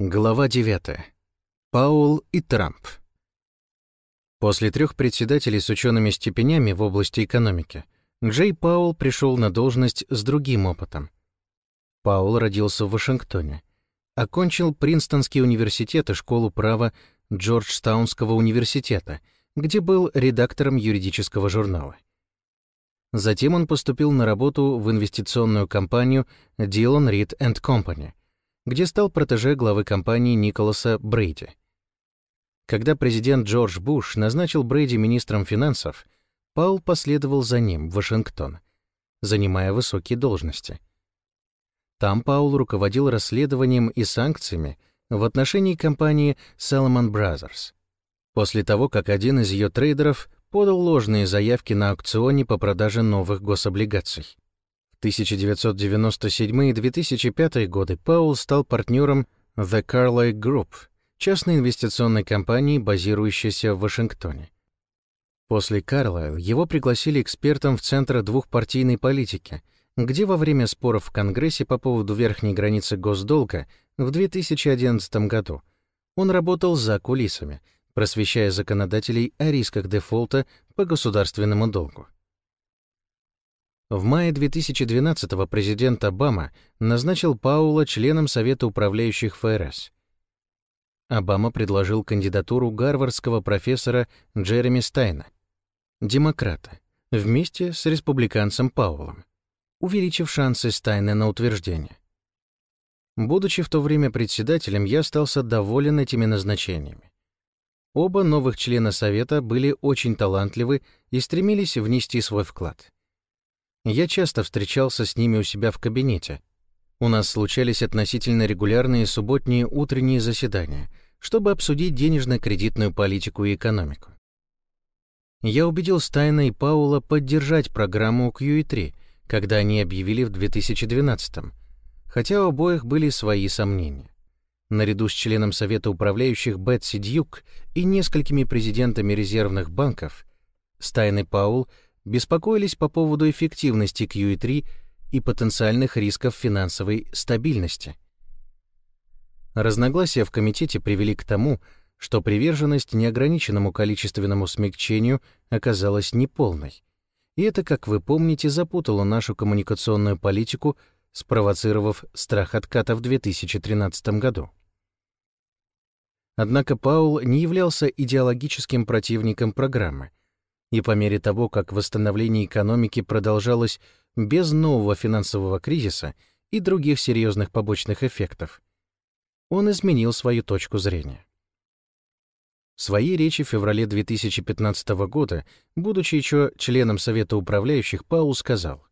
Глава 9. Паул и Трамп. После трех председателей с учеными степенями в области экономики, Джей Паул пришел на должность с другим опытом. Паул родился в Вашингтоне. Окончил Принстонский университет и школу права Джорджтаунского университета, где был редактором юридического журнала. Затем он поступил на работу в инвестиционную компанию Dillon Reed Company, где стал протеже главы компании Николаса Брейди. Когда президент Джордж Буш назначил Брейди министром финансов, Паул последовал за ним в Вашингтон, занимая высокие должности. Там Паул руководил расследованием и санкциями в отношении компании Salomon Brothers. После того, как один из ее трейдеров подал ложные заявки на аукционе по продаже новых гособлигаций. 1997 и 2005 годы Паул стал партнером The Carlyle Group, частной инвестиционной компании, базирующейся в Вашингтоне. После Carlyle его пригласили экспертом в Центр двухпартийной политики, где во время споров в Конгрессе по поводу верхней границы госдолга в 2011 году он работал за кулисами, просвещая законодателей о рисках дефолта по государственному долгу. В мае 2012-го президент Обама назначил Паула членом Совета управляющих ФРС. Обама предложил кандидатуру гарвардского профессора Джереми Стайна, демократа, вместе с республиканцем Паулом, увеличив шансы Стайна на утверждение. Будучи в то время председателем, я остался доволен этими назначениями. Оба новых члена Совета были очень талантливы и стремились внести свой вклад. Я часто встречался с ними у себя в кабинете. У нас случались относительно регулярные субботние утренние заседания, чтобы обсудить денежно-кредитную политику и экономику. Я убедил Стайна и Паула поддержать программу QE3, когда они объявили в 2012 хотя у обоих были свои сомнения. Наряду с членом Совета управляющих Бетси Дьюк и несколькими президентами резервных банков, Стайн и Паул — беспокоились по поводу эффективности QE3 и потенциальных рисков финансовой стабильности. Разногласия в комитете привели к тому, что приверженность неограниченному количественному смягчению оказалась неполной. И это, как вы помните, запутало нашу коммуникационную политику, спровоцировав страх отката в 2013 году. Однако Паул не являлся идеологическим противником программы, и по мере того, как восстановление экономики продолжалось без нового финансового кризиса и других серьезных побочных эффектов, он изменил свою точку зрения. В своей речи в феврале 2015 года, будучи еще членом Совета управляющих, Паул сказал,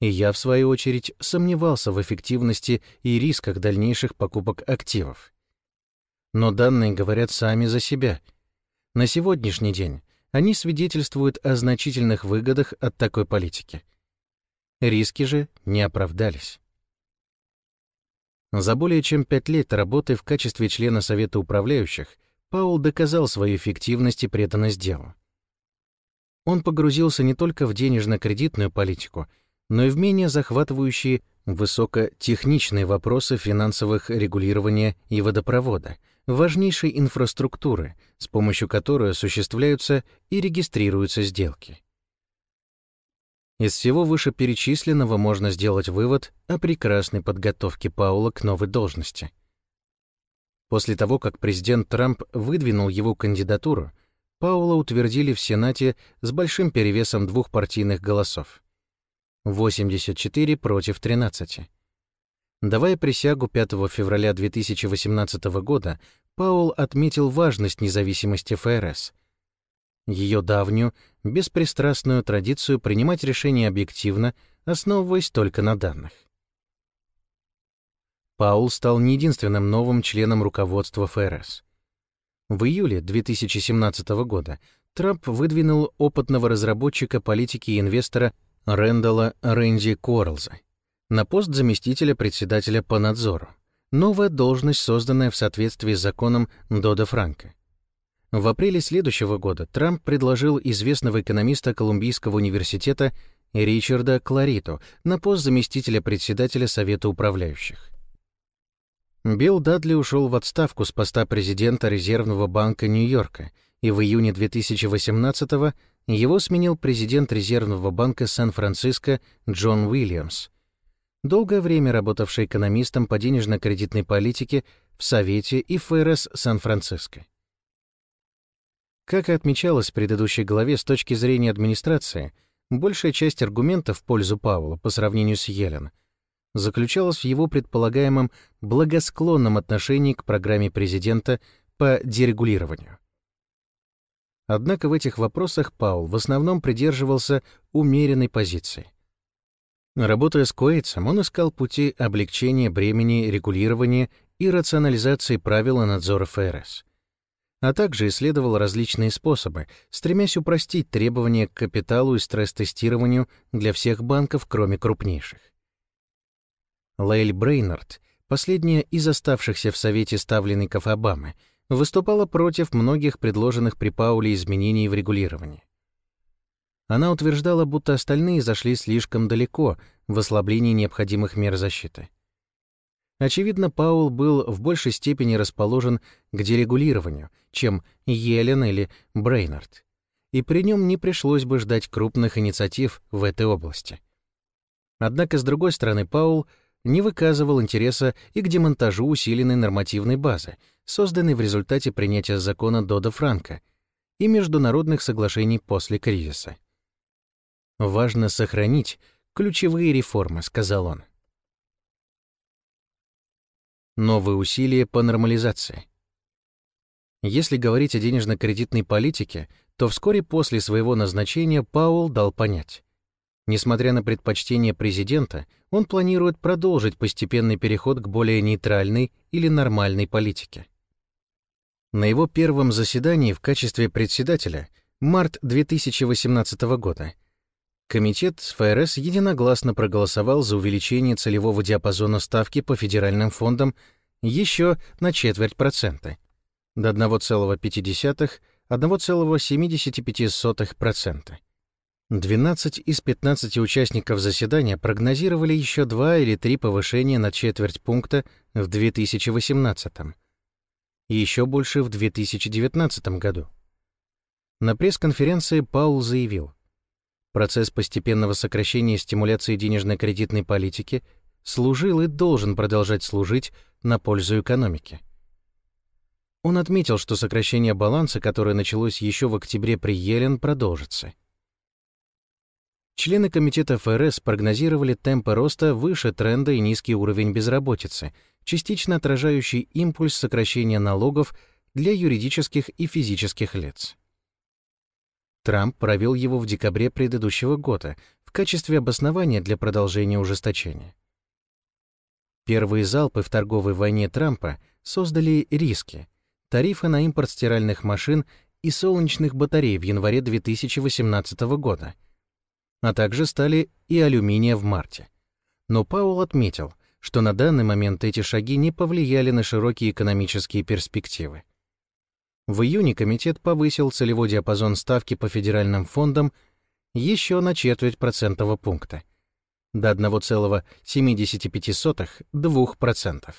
«И я, в свою очередь, сомневался в эффективности и рисках дальнейших покупок активов. Но данные говорят сами за себя. На сегодняшний день они свидетельствуют о значительных выгодах от такой политики. Риски же не оправдались. За более чем пять лет работы в качестве члена Совета управляющих Паул доказал свою эффективность и преданность делу. Он погрузился не только в денежно-кредитную политику, но и в менее захватывающие высокотехничные вопросы финансовых регулирования и водопровода — важнейшей инфраструктуры, с помощью которой осуществляются и регистрируются сделки. Из всего вышеперечисленного можно сделать вывод о прекрасной подготовке Паула к новой должности. После того, как президент Трамп выдвинул его кандидатуру, Паула утвердили в Сенате с большим перевесом двух партийных голосов. 84 против 13. Давая присягу 5 февраля 2018 года, Паул отметил важность независимости ФРС, ее давнюю, беспристрастную традицию принимать решения объективно, основываясь только на данных. Паул стал не единственным новым членом руководства ФРС. В июле 2017 года Трамп выдвинул опытного разработчика политики и инвестора Рэндала Рэнди Корлза на пост заместителя председателя по надзору. Новая должность, созданная в соответствии с законом Дода Франка. В апреле следующего года Трамп предложил известного экономиста Колумбийского университета Ричарда Клариту на пост заместителя председателя Совета управляющих. Билл Дадли ушел в отставку с поста президента Резервного банка Нью-Йорка, и в июне 2018-го его сменил президент Резервного банка Сан-Франциско Джон Уильямс, долгое время работавший экономистом по денежно-кредитной политике в Совете и ФРС Сан-Франциско. Как и отмечалось в предыдущей главе, с точки зрения администрации, большая часть аргументов в пользу Пауэлла по сравнению с Йеллен заключалась в его предполагаемом благосклонном отношении к программе президента по дерегулированию. Однако в этих вопросах Паул в основном придерживался умеренной позиции. Работая с Куэйтсом, он искал пути облегчения бремени регулирования и рационализации правил надзора ФРС, а также исследовал различные способы, стремясь упростить требования к капиталу и стресс-тестированию для всех банков, кроме крупнейших. Лейль Брейнард, последняя из оставшихся в Совете ставленников Обамы, выступала против многих предложенных при Пауле изменений в регулировании. Она утверждала, будто остальные зашли слишком далеко в ослаблении необходимых мер защиты. Очевидно, Паул был в большей степени расположен к дерегулированию, чем Йелен или Брейнард, и при нем не пришлось бы ждать крупных инициатив в этой области. Однако, с другой стороны, Паул не выказывал интереса и к демонтажу усиленной нормативной базы, созданной в результате принятия закона Дода Франка и международных соглашений после кризиса. «Важно сохранить ключевые реформы», — сказал он. Новые усилия по нормализации. Если говорить о денежно-кредитной политике, то вскоре после своего назначения Паул дал понять. Несмотря на предпочтение президента, он планирует продолжить постепенный переход к более нейтральной или нормальной политике. На его первом заседании в качестве председателя, март 2018 года, Комитет ФРС единогласно проголосовал за увеличение целевого диапазона ставки по федеральным фондам еще на четверть процента, до 1,5-1,75%. 12 из 15 участников заседания прогнозировали еще два или три повышения на четверть пункта в 2018 и еще больше в 2019 году. На пресс-конференции Паул заявил, процесс постепенного сокращения стимуляции денежно-кредитной политики служил и должен продолжать служить на пользу экономики. Он отметил, что сокращение баланса, которое началось еще в октябре при Йелен, продолжится. Члены комитета ФРС прогнозировали темпы роста выше тренда и низкий уровень безработицы — частично отражающий импульс сокращения налогов для юридических и физических лиц. Трамп провел его в декабре предыдущего года в качестве обоснования для продолжения ужесточения. Первые залпы в торговой войне Трампа создали риски, тарифы на импорт стиральных машин и солнечных батарей в январе 2018 года, а также стали и алюминия в марте. Но Паул отметил, что на данный момент эти шаги не повлияли на широкие экономические перспективы. В июне комитет повысил целевой диапазон ставки по федеральным фондам еще на четверть процентного пункта до 1,75-2%.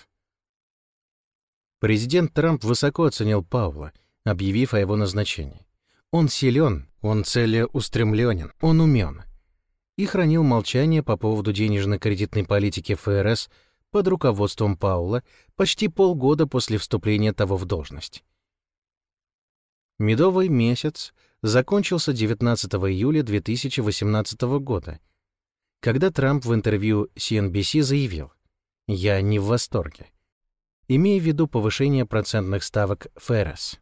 Президент Трамп высоко оценил Паула, объявив о его назначении. Он силен, он целеустремленен, он умен — и хранил молчание по поводу денежно-кредитной политики ФРС под руководством Паула почти полгода после вступления того в должность. Медовый месяц закончился 19 июля 2018 года, когда Трамп в интервью CNBC заявил «Я не в восторге», имея в виду повышение процентных ставок ФРС.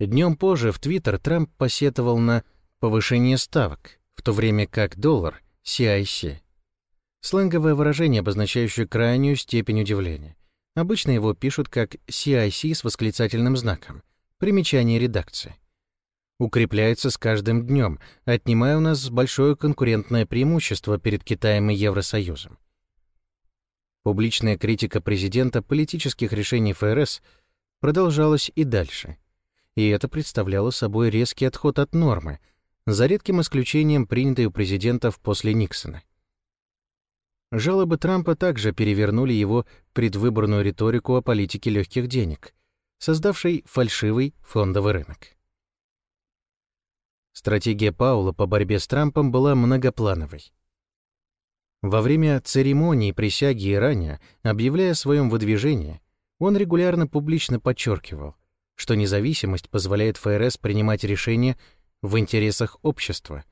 Днем позже в Твиттер Трамп посетовал на повышение ставок, в то время как доллар — CIC. Сленговое выражение, обозначающее крайнюю степень удивления. Обычно его пишут как CIC с восклицательным знаком. Примечание редакции. Укрепляется с каждым днем, отнимая у нас большое конкурентное преимущество перед Китаем и Евросоюзом. Публичная критика президента политических решений ФРС продолжалась и дальше. И это представляло собой резкий отход от нормы — за редким исключением принятой у президентов после Никсона. Жалобы Трампа также перевернули его предвыборную риторику о политике легких денег, создавшей фальшивый фондовый рынок. Стратегия Паула по борьбе с Трампом была многоплановой. Во время церемонии присяги и объявляя о своем выдвижении, он регулярно публично подчеркивал, что независимость позволяет ФРС принимать решения в интересах общества,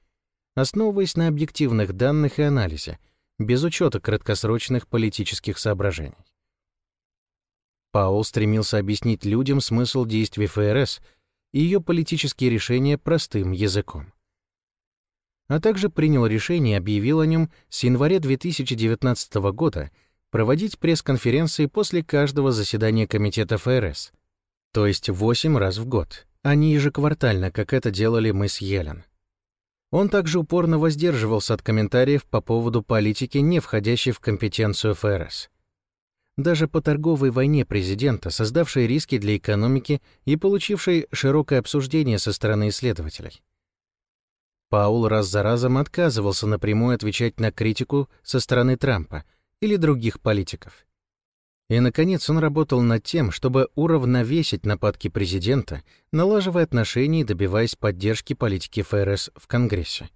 основываясь на объективных данных и анализе, без учета краткосрочных политических соображений. Паул стремился объяснить людям смысл действий ФРС и ее политические решения простым языком а также принял решение и объявил о нем с января 2019 года проводить пресс-конференции после каждого заседания Комитета ФРС, то есть 8 раз в год, а не ежеквартально, как это делали мы с Елен. Он также упорно воздерживался от комментариев по поводу политики, не входящей в компетенцию ФРС. Даже по торговой войне президента, создавшей риски для экономики и получившей широкое обсуждение со стороны исследователей. Паул раз за разом отказывался напрямую отвечать на критику со стороны Трампа или других политиков. И, наконец, он работал над тем, чтобы уравновесить нападки президента, налаживая отношения и добиваясь поддержки политики ФРС в Конгрессе.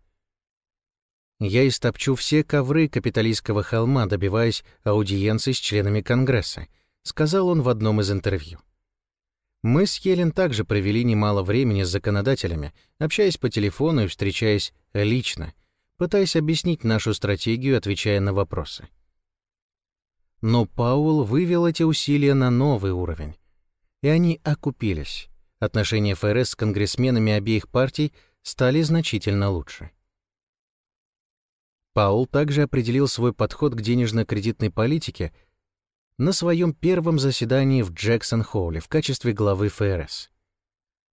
«Я истопчу все ковры капиталистского холма, добиваясь аудиенции с членами Конгресса», сказал он в одном из интервью. Мы с Елен также провели немало времени с законодателями, общаясь по телефону и встречаясь лично, пытаясь объяснить нашу стратегию, отвечая на вопросы. Но Паул вывел эти усилия на новый уровень, и они окупились. Отношения ФРС с конгрессменами обеих партий стали значительно лучше. Паул также определил свой подход к денежно-кредитной политике — на своем первом заседании в Джексон-Холле в качестве главы ФРС.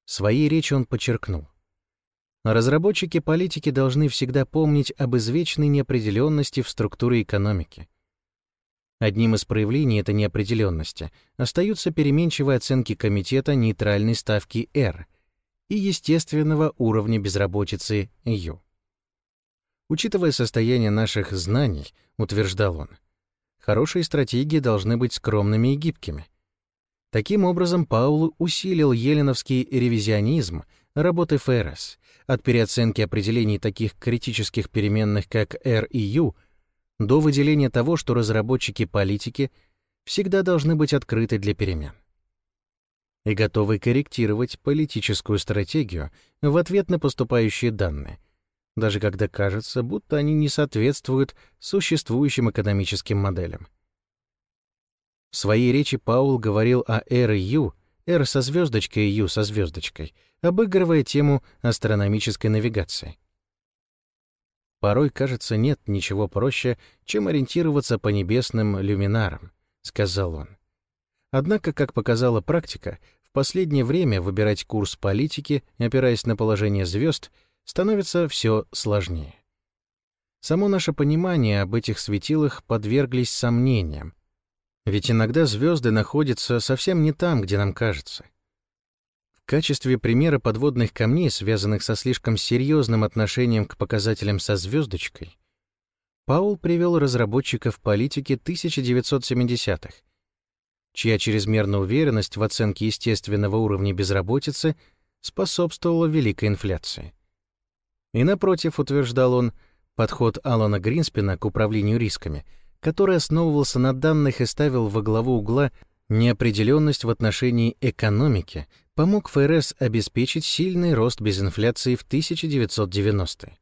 В своей речи он подчеркнул. Разработчики политики должны всегда помнить об извечной неопределенности в структуре экономики. Одним из проявлений этой неопределенности остаются переменчивые оценки комитета нейтральной ставки R и естественного уровня безработицы U. Учитывая состояние наших знаний, утверждал он, Хорошие стратегии должны быть скромными и гибкими. Таким образом, Паул усилил еленовский ревизионизм работы ФРС от переоценки определений таких критических переменных, как R и U, до выделения того, что разработчики политики всегда должны быть открыты для перемен и готовы корректировать политическую стратегию в ответ на поступающие данные — даже когда кажется, будто они не соответствуют существующим экономическим моделям. В своей речи Паул говорил о и U, R со звездочкой и U со звездочкой, обыгрывая тему астрономической навигации. Порой, кажется, нет ничего проще, чем ориентироваться по небесным люминарам, сказал он. Однако, как показала практика, в последнее время выбирать курс политики, опираясь на положение звезд, становится все сложнее. Само наше понимание об этих светилах подверглись сомнениям, ведь иногда звезды находятся совсем не там, где нам кажется. В качестве примера подводных камней, связанных со слишком серьезным отношением к показателям со звездочкой, Паул привел разработчиков политики 1970-х, чья чрезмерная уверенность в оценке естественного уровня безработицы способствовала великой инфляции. И напротив, утверждал он, подход Алана Гринспена к управлению рисками, который основывался на данных и ставил во главу угла неопределенность в отношении экономики, помог ФРС обеспечить сильный рост без инфляции в 1990-е.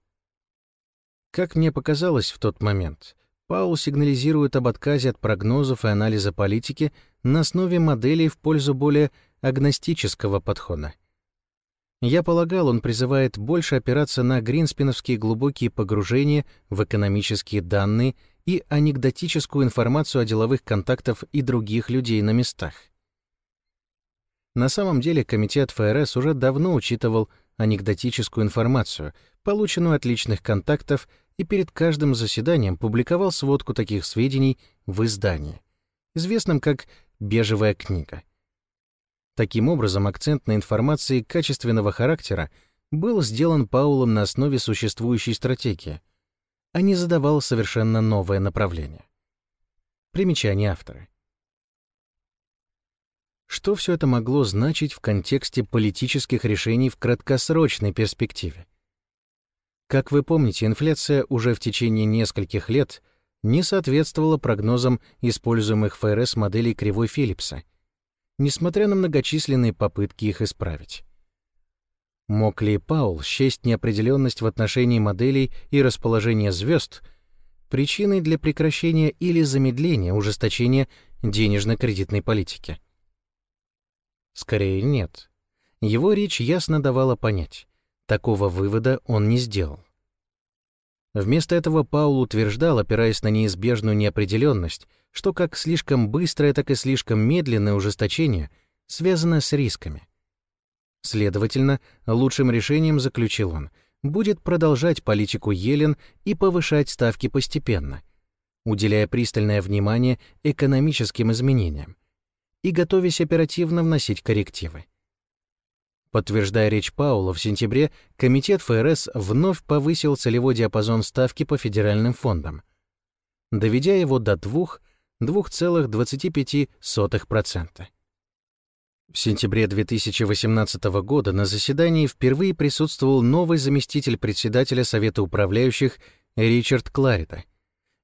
Как мне показалось в тот момент, Паул сигнализирует об отказе от прогнозов и анализа политики на основе моделей в пользу более агностического подхода. Я полагал, он призывает больше опираться на гринспеновские глубокие погружения в экономические данные и анекдотическую информацию о деловых контактах и других людей на местах. На самом деле комитет ФРС уже давно учитывал анекдотическую информацию, полученную от личных контактов, и перед каждым заседанием публиковал сводку таких сведений в издании, известном как «Бежевая книга». Таким образом, акцент на информации качественного характера был сделан Паулом на основе существующей стратегии, а не задавал совершенно новое направление. Примечание автора. Что все это могло значить в контексте политических решений в краткосрочной перспективе? Как вы помните, инфляция уже в течение нескольких лет не соответствовала прогнозам используемых ФРС моделей кривой Филлипса, несмотря на многочисленные попытки их исправить. Мог ли Паул счесть неопределенность в отношении моделей и расположения звезд причиной для прекращения или замедления ужесточения денежно-кредитной политики? Скорее, нет. Его речь ясно давала понять, такого вывода он не сделал. Вместо этого Паул утверждал, опираясь на неизбежную неопределенность, что как слишком быстрое, так и слишком медленное ужесточение связано с рисками. Следовательно, лучшим решением, заключил он, будет продолжать политику Елен и повышать ставки постепенно, уделяя пристальное внимание экономическим изменениям и готовясь оперативно вносить коррективы. Подтверждая речь Паула, в сентябре Комитет ФРС вновь повысил целевой диапазон ставки по федеральным фондам, доведя его до 2,25%. В сентябре 2018 года на заседании впервые присутствовал новый заместитель председателя Совета управляющих Ричард Кларита.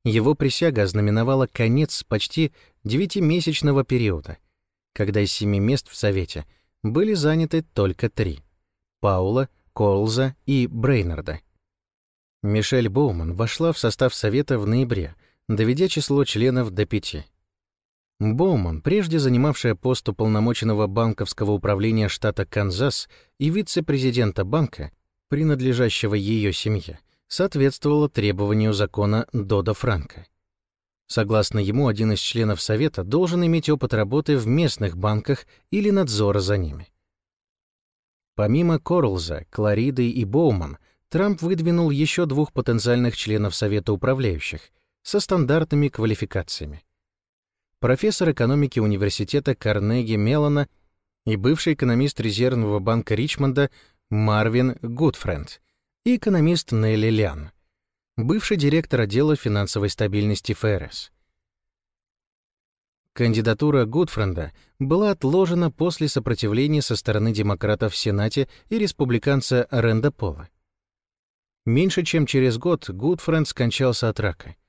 Его присяга ознаменовала конец почти девятимесячного периода, когда из семи мест в Совете были заняты только три — Паула, Колза и Брейнарда. Мишель Боуман вошла в состав Совета в ноябре, доведя число членов до пяти — Боуман, прежде занимавшая пост уполномоченного банковского управления штата Канзас и вице-президента банка, принадлежащего ее семье, соответствовала требованию закона Дода Франка. Согласно ему, один из членов Совета должен иметь опыт работы в местных банках или надзора за ними. Помимо Корлза, Клариды и Боуман, Трамп выдвинул еще двух потенциальных членов Совета управляющих со стандартными квалификациями профессор экономики университета Карнеги Меллона и бывший экономист Резервного банка Ричмонда Марвин Гудфренд и экономист Нелли Лян, бывший директор отдела финансовой стабильности ФРС. Кандидатура Гудфренда была отложена после сопротивления со стороны демократов в Сенате и республиканца Ренда Пола. Меньше чем через год Гудфренд скончался от рака —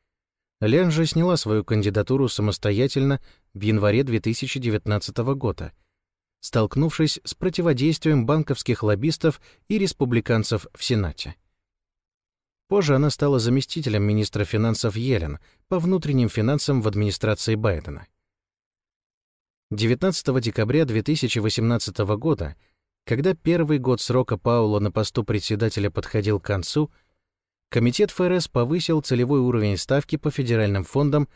Лян же сняла свою кандидатуру самостоятельно в январе 2019 года, столкнувшись с противодействием банковских лоббистов и республиканцев в Сенате. Позже она стала заместителем министра финансов Йеллен по внутренним финансам в администрации Байдена. 19 декабря 2018 года, когда первый год срока Паула на посту председателя подходил к концу, Комитет ФРС повысил целевой уровень ставки по федеральным фондам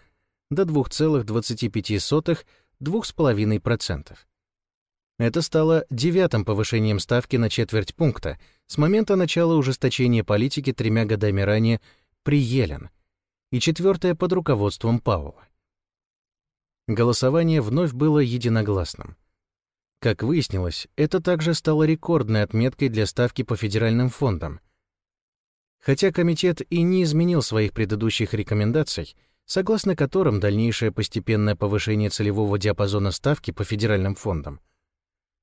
до 2,25-2,5%. Это стало девятым повышением ставки на четверть пункта с момента начала ужесточения политики тремя годами ранее при Елен и четвертое под руководством Пауэлла. Голосование вновь было единогласным. Как выяснилось, это также стало рекордной отметкой для ставки по федеральным фондам — Хотя комитет и не изменил своих предыдущих рекомендаций, согласно которым дальнейшее постепенное повышение целевого диапазона ставки по федеральным фондам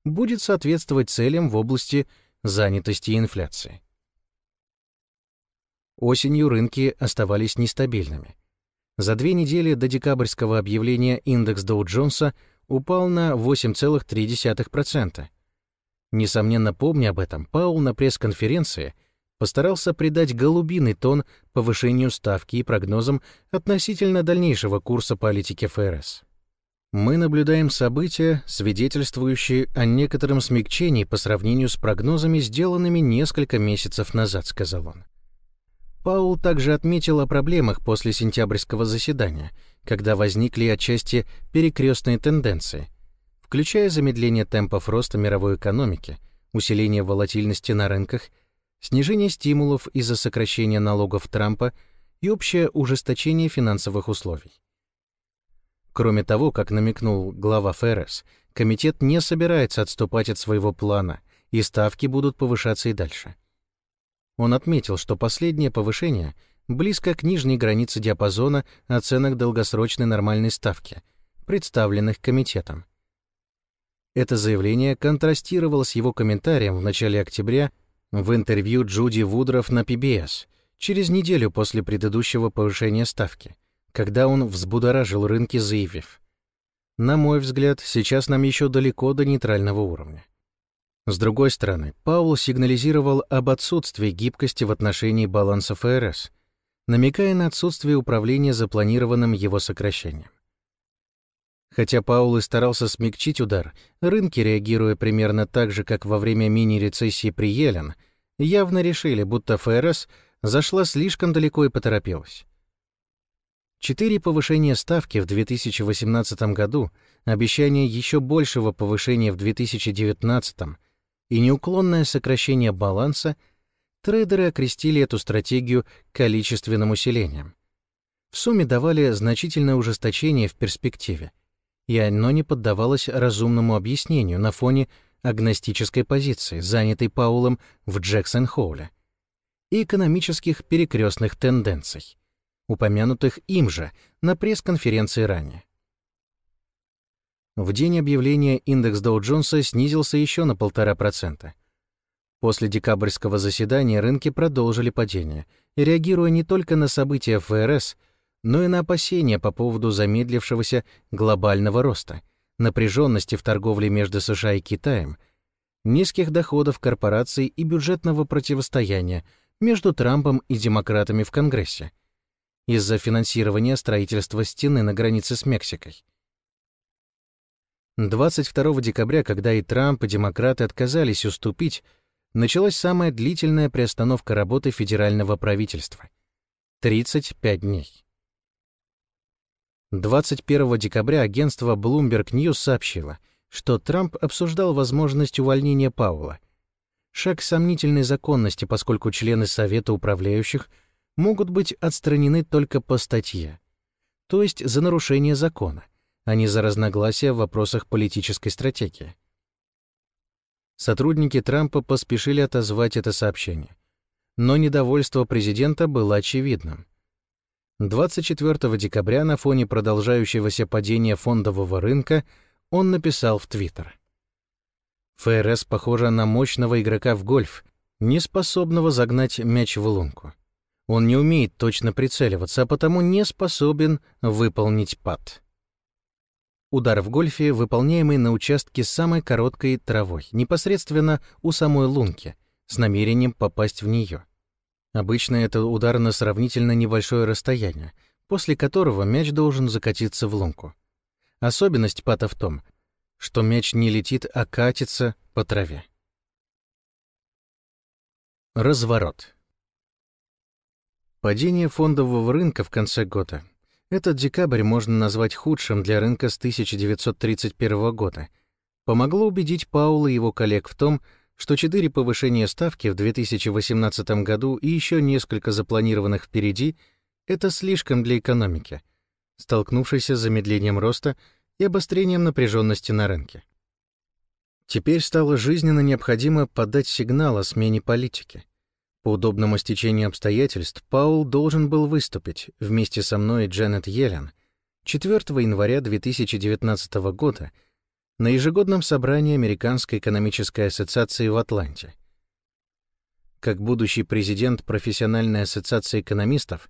будет соответствовать целям в области занятости и инфляции. Осенью рынки оставались нестабильными. За две недели до декабрьского объявления индекс Доу-Джонса упал на 8,3%. Несомненно, помня об этом, Паул на пресс-конференции – постарался придать голубиный тон повышению ставки и прогнозам относительно дальнейшего курса политики ФРС. Мы наблюдаем события, свидетельствующие о некотором смягчении по сравнению с прогнозами, сделанными несколько месяцев назад, сказал он. Паул также отметил о проблемах после сентябрьского заседания, когда возникли отчасти перекрестные тенденции, включая замедление темпов роста мировой экономики, усиление волатильности на рынках снижение стимулов из-за сокращения налогов Трампа и общее ужесточение финансовых условий. Кроме того, как намекнул глава ФРС, комитет не собирается отступать от своего плана, и ставки будут повышаться и дальше. Он отметил, что последнее повышение близко к нижней границе диапазона оценок долгосрочной нормальной ставки, представленных комитетом. Это заявление контрастировало с его комментарием в начале октября в интервью Джуди Вудров на PBS через неделю после предыдущего повышения ставки, когда он взбудоражил рынки, заявив «На мой взгляд, сейчас нам еще далеко до нейтрального уровня». С другой стороны, Паул сигнализировал об отсутствии гибкости в отношении баланса ФРС, намекая на отсутствие управления запланированным его сокращением. Хотя Паул и старался смягчить удар, рынки, реагируя примерно так же, как во время мини-рецессии при Елен, явно решили, будто ФРС зашла слишком далеко и поторопилась. Четыре повышения ставки в 2018 году, обещание еще большего повышения в 2019 и неуклонное сокращение баланса, трейдеры окрестили эту стратегию количественным усилением. В сумме давали значительное ужесточение в перспективе, и оно не поддавалось разумному объяснению на фоне агностической позиции, занятой Паулом в Джексон-Хоуле, и экономических перекрестных тенденций, упомянутых им же на пресс-конференции ранее. В день объявления индекс Доу-Джонса снизился еще на 1,5%. После декабрьского заседания рынки продолжили падение, реагируя не только на события ФРС — но и на опасения по поводу замедлившегося глобального роста, напряженности в торговле между США и Китаем, низких доходов корпораций и бюджетного противостояния между Трампом и демократами в Конгрессе из-за финансирования строительства стены на границе с Мексикой. 22 декабря, когда и Трамп, и демократы отказались уступить, началась самая длительная приостановка работы федерального правительства — 35 дней. 21 декабря агентство Bloomberg News сообщило, что Трамп обсуждал возможность увольнения Паула. Шаг сомнительной законности, поскольку члены Совета управляющих могут быть отстранены только по статье, то есть за нарушение закона, а не за разногласия в вопросах политической стратегии. Сотрудники Трампа поспешили отозвать это сообщение. Но недовольство президента было очевидным. 24 декабря на фоне продолжающегося падения фондового рынка он написал в Твиттер. ФРС похожа на мощного игрока в гольф, не способного загнать мяч в лунку. Он не умеет точно прицеливаться, а потому не способен выполнить пад. Удар в гольфе, выполняемый на участке самой короткой травой, непосредственно у самой лунки, с намерением попасть в нее. Обычно это удар на сравнительно небольшое расстояние, после которого мяч должен закатиться в лунку. Особенность пата в том, что мяч не летит, а катится по траве. Разворот. Падение фондового рынка в конце года. Этот декабрь можно назвать худшим для рынка с 1931 года. Помогло убедить Паула и его коллег в том, что четыре повышения ставки в 2018 году и еще несколько запланированных впереди — это слишком для экономики, столкнувшейся с замедлением роста и обострением напряженности на рынке. Теперь стало жизненно необходимо подать сигнал о смене политики. По удобному стечению обстоятельств Паул должен был выступить вместе со мной и Дженнет Йеллен 4 января 2019 года — на ежегодном собрании Американской экономической ассоциации в Атланте. Как будущий президент профессиональной ассоциации экономистов,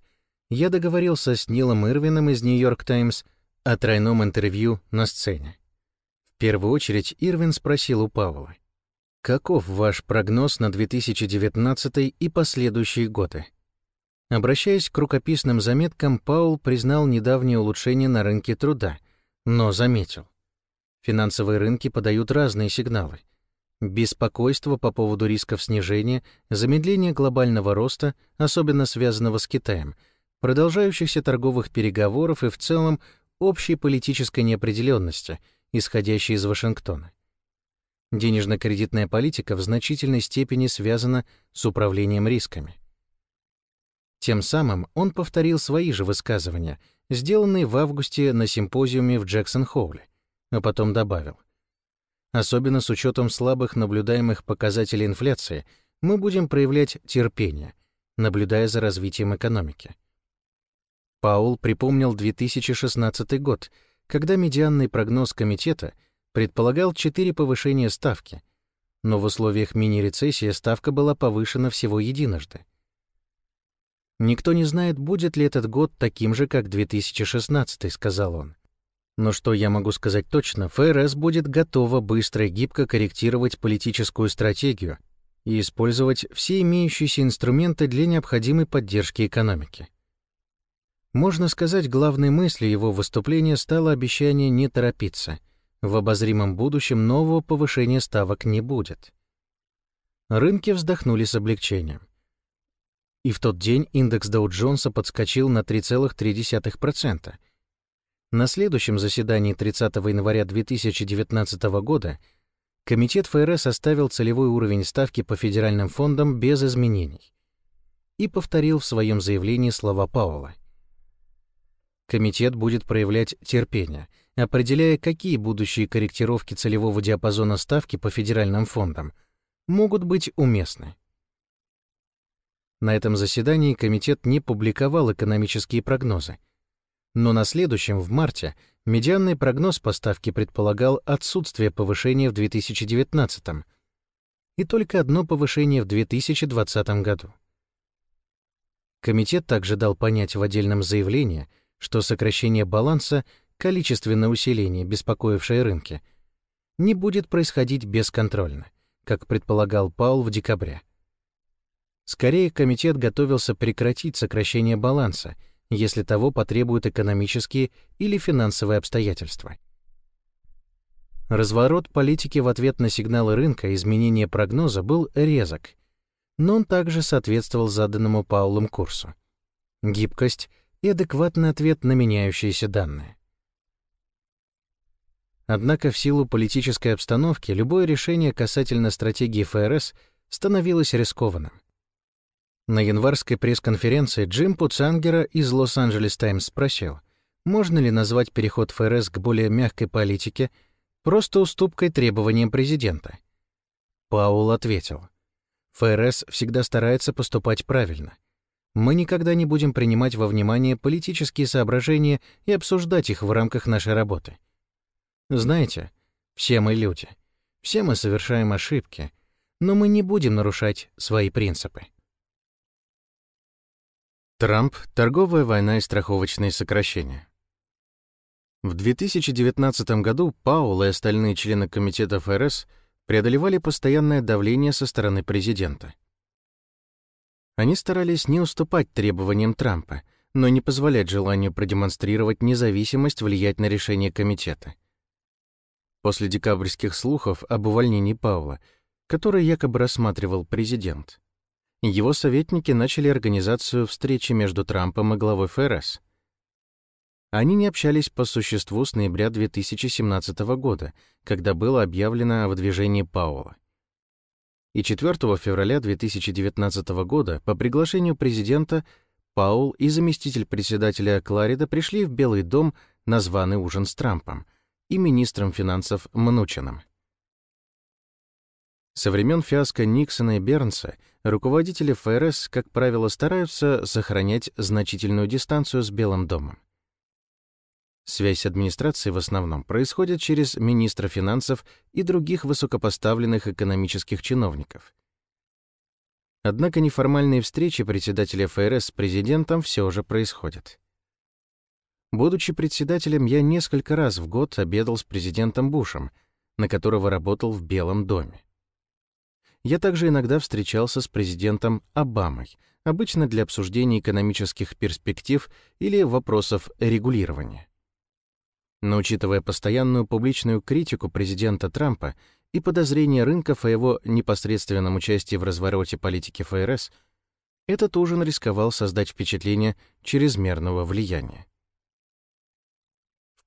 я договорился с Нилом Ирвином из «Нью-Йорк Таймс» о тройном интервью на сцене. В первую очередь Ирвин спросил у Павла, «Каков ваш прогноз на 2019 и последующие годы?» Обращаясь к рукописным заметкам, Паул признал недавнее улучшение на рынке труда, но заметил, Финансовые рынки подают разные сигналы. Беспокойство по поводу рисков снижения, замедление глобального роста, особенно связанного с Китаем, продолжающихся торговых переговоров и в целом общей политической неопределенности, исходящей из Вашингтона. Денежно-кредитная политика в значительной степени связана с управлением рисками. Тем самым он повторил свои же высказывания, сделанные в августе на симпозиуме в Джексон-Хоуле а потом добавил. Особенно с учетом слабых наблюдаемых показателей инфляции, мы будем проявлять терпение наблюдая за развитием экономики. Паул припомнил 2016 год, когда медианный прогноз комитета предполагал 4 повышения ставки, но в условиях мини-рецессии ставка была повышена всего единожды. «Никто не знает, будет ли этот год таким же, как 2016», — сказал он. Но что я могу сказать точно, ФРС будет готова быстро и гибко корректировать политическую стратегию и использовать все имеющиеся инструменты для необходимой поддержки экономики. Можно сказать, главной мыслью его выступления стало обещание не торопиться. В обозримом будущем нового повышения ставок не будет. Рынки вздохнули с облегчением. И в тот день индекс Доу-Джонса подскочил на 3,3%. На следующем заседании 30 января 2019 года Комитет ФРС оставил целевой уровень ставки по федеральным фондам без изменений и повторил в своем заявлении слова Пауэлла. Комитет будет проявлять терпение, определяя, какие будущие корректировки целевого диапазона ставки по федеральным фондам могут быть уместны. На этом заседании комитет не публиковал экономические прогнозы. Но на следующем, в марте, медианный прогноз по ставке предполагал отсутствие повышения в 2019 и только одно повышение в 2020 году. Комитет также дал понять в отдельном заявлении — что сокращение баланса, количественное усиление, беспокоившее рынки, не будет происходить бесконтрольно, как предполагал Паул в декабре. Скорее, комитет готовился прекратить сокращение баланса, если того потребуют экономические или финансовые обстоятельства. Разворот политики в ответ на сигналы рынка изменения прогноза был резок, но он также соответствовал заданному Паулом курсу. Гибкость — и адекватный ответ на меняющиеся данные. Однако в силу политической обстановки любое решение касательно стратегии ФРС становилось рискованным. На январской пресс-конференции Джим Пуцангера из Лос-Анджелес Таймс спросил, можно ли назвать переход ФРС к более мягкой политике просто уступкой требованиям президента. Паул ответил, ФРС всегда старается поступать правильно — мы никогда не будем принимать во внимание политические соображения и обсуждать их в рамках нашей работы. Знаете, все мы люди, все мы совершаем ошибки, но мы не будем нарушать свои принципы. Трамп, торговая война и страховочные сокращения. В 2019 году Паул и остальные члены комитета ФРС преодолевали постоянное давление со стороны президента. Они старались не уступать требованиям Трампа, но не позволять желанию продемонстрировать независимость влиять на решение комитета. После декабрьских слухов об увольнении Паула, который якобы рассматривал президент, его советники начали организацию встречи между Трампом и главой ФРС. Они не общались по существу с ноября 2017 года, когда было объявлено о выдвижении Паула и 4 февраля 2019 года по приглашению президента Паул и заместитель председателя Кларида пришли в Белый дом на званый ужин с Трампом и министром финансов Мнучином. Со времен фиаско Никсона и Бернса руководители ФРС, как правило, стараются сохранять значительную дистанцию с Белым домом. Связь администрации в основном происходит через министра финансов и других высокопоставленных экономических чиновников. Однако неформальные встречи председателя ФРС с президентом все же происходят. Будучи председателем, я несколько раз в год обедал с президентом Бушем, на которого работал в Белом доме. Я также иногда встречался с президентом Обамой, обычно для обсуждения экономических перспектив или вопросов регулирования. Но учитывая постоянную публичную критику президента Трампа и подозрения рынков о его непосредственном участии в развороте политики ФРС, этот ужин рисковал создать впечатление чрезмерного влияния.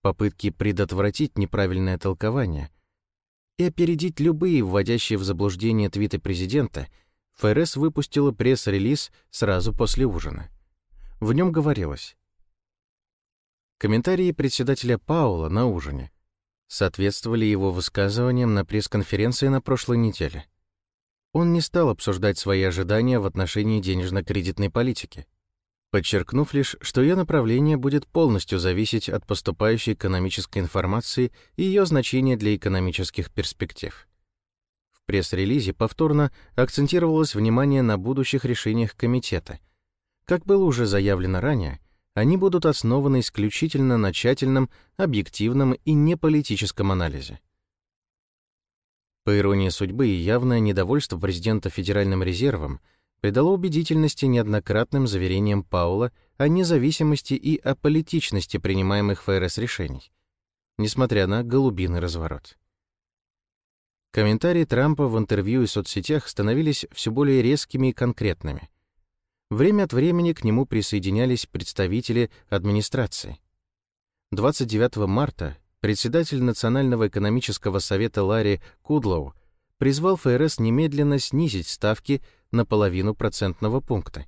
В попытке предотвратить неправильное толкование и опередить любые вводящие в заблуждение твиты президента, ФРС выпустила пресс-релиз сразу после ужина. В нем говорилось Комментарии председателя Паула на ужине соответствовали его высказываниям на пресс-конференции на прошлой неделе. он не стал обсуждать свои ожидания в отношении денежно-кредитной политики, подчеркнув лишь, что ее направление будет полностью зависеть от поступающей экономической информации и ее значения для экономических перспектив. В пресс-релизе повторно акцентировалось внимание на будущих решениях комитета. Как было уже заявлено ранее, они будут основаны исключительно на тщательном, объективном и неполитическом анализе. По иронии судьбы, явное недовольство президента Федеральным резервом придало убедительности неоднократным заверениям Паула о независимости и аполитичности принимаемых ФРС решений, несмотря на голубиный разворот. Комментарии Трампа в интервью и соцсетях становились все более резкими и конкретными. Время от времени к нему присоединялись представители администрации. 29 марта председатель Национального экономического совета Ларри Кудлоу призвал ФРС немедленно снизить ставки на половину процентного пункта.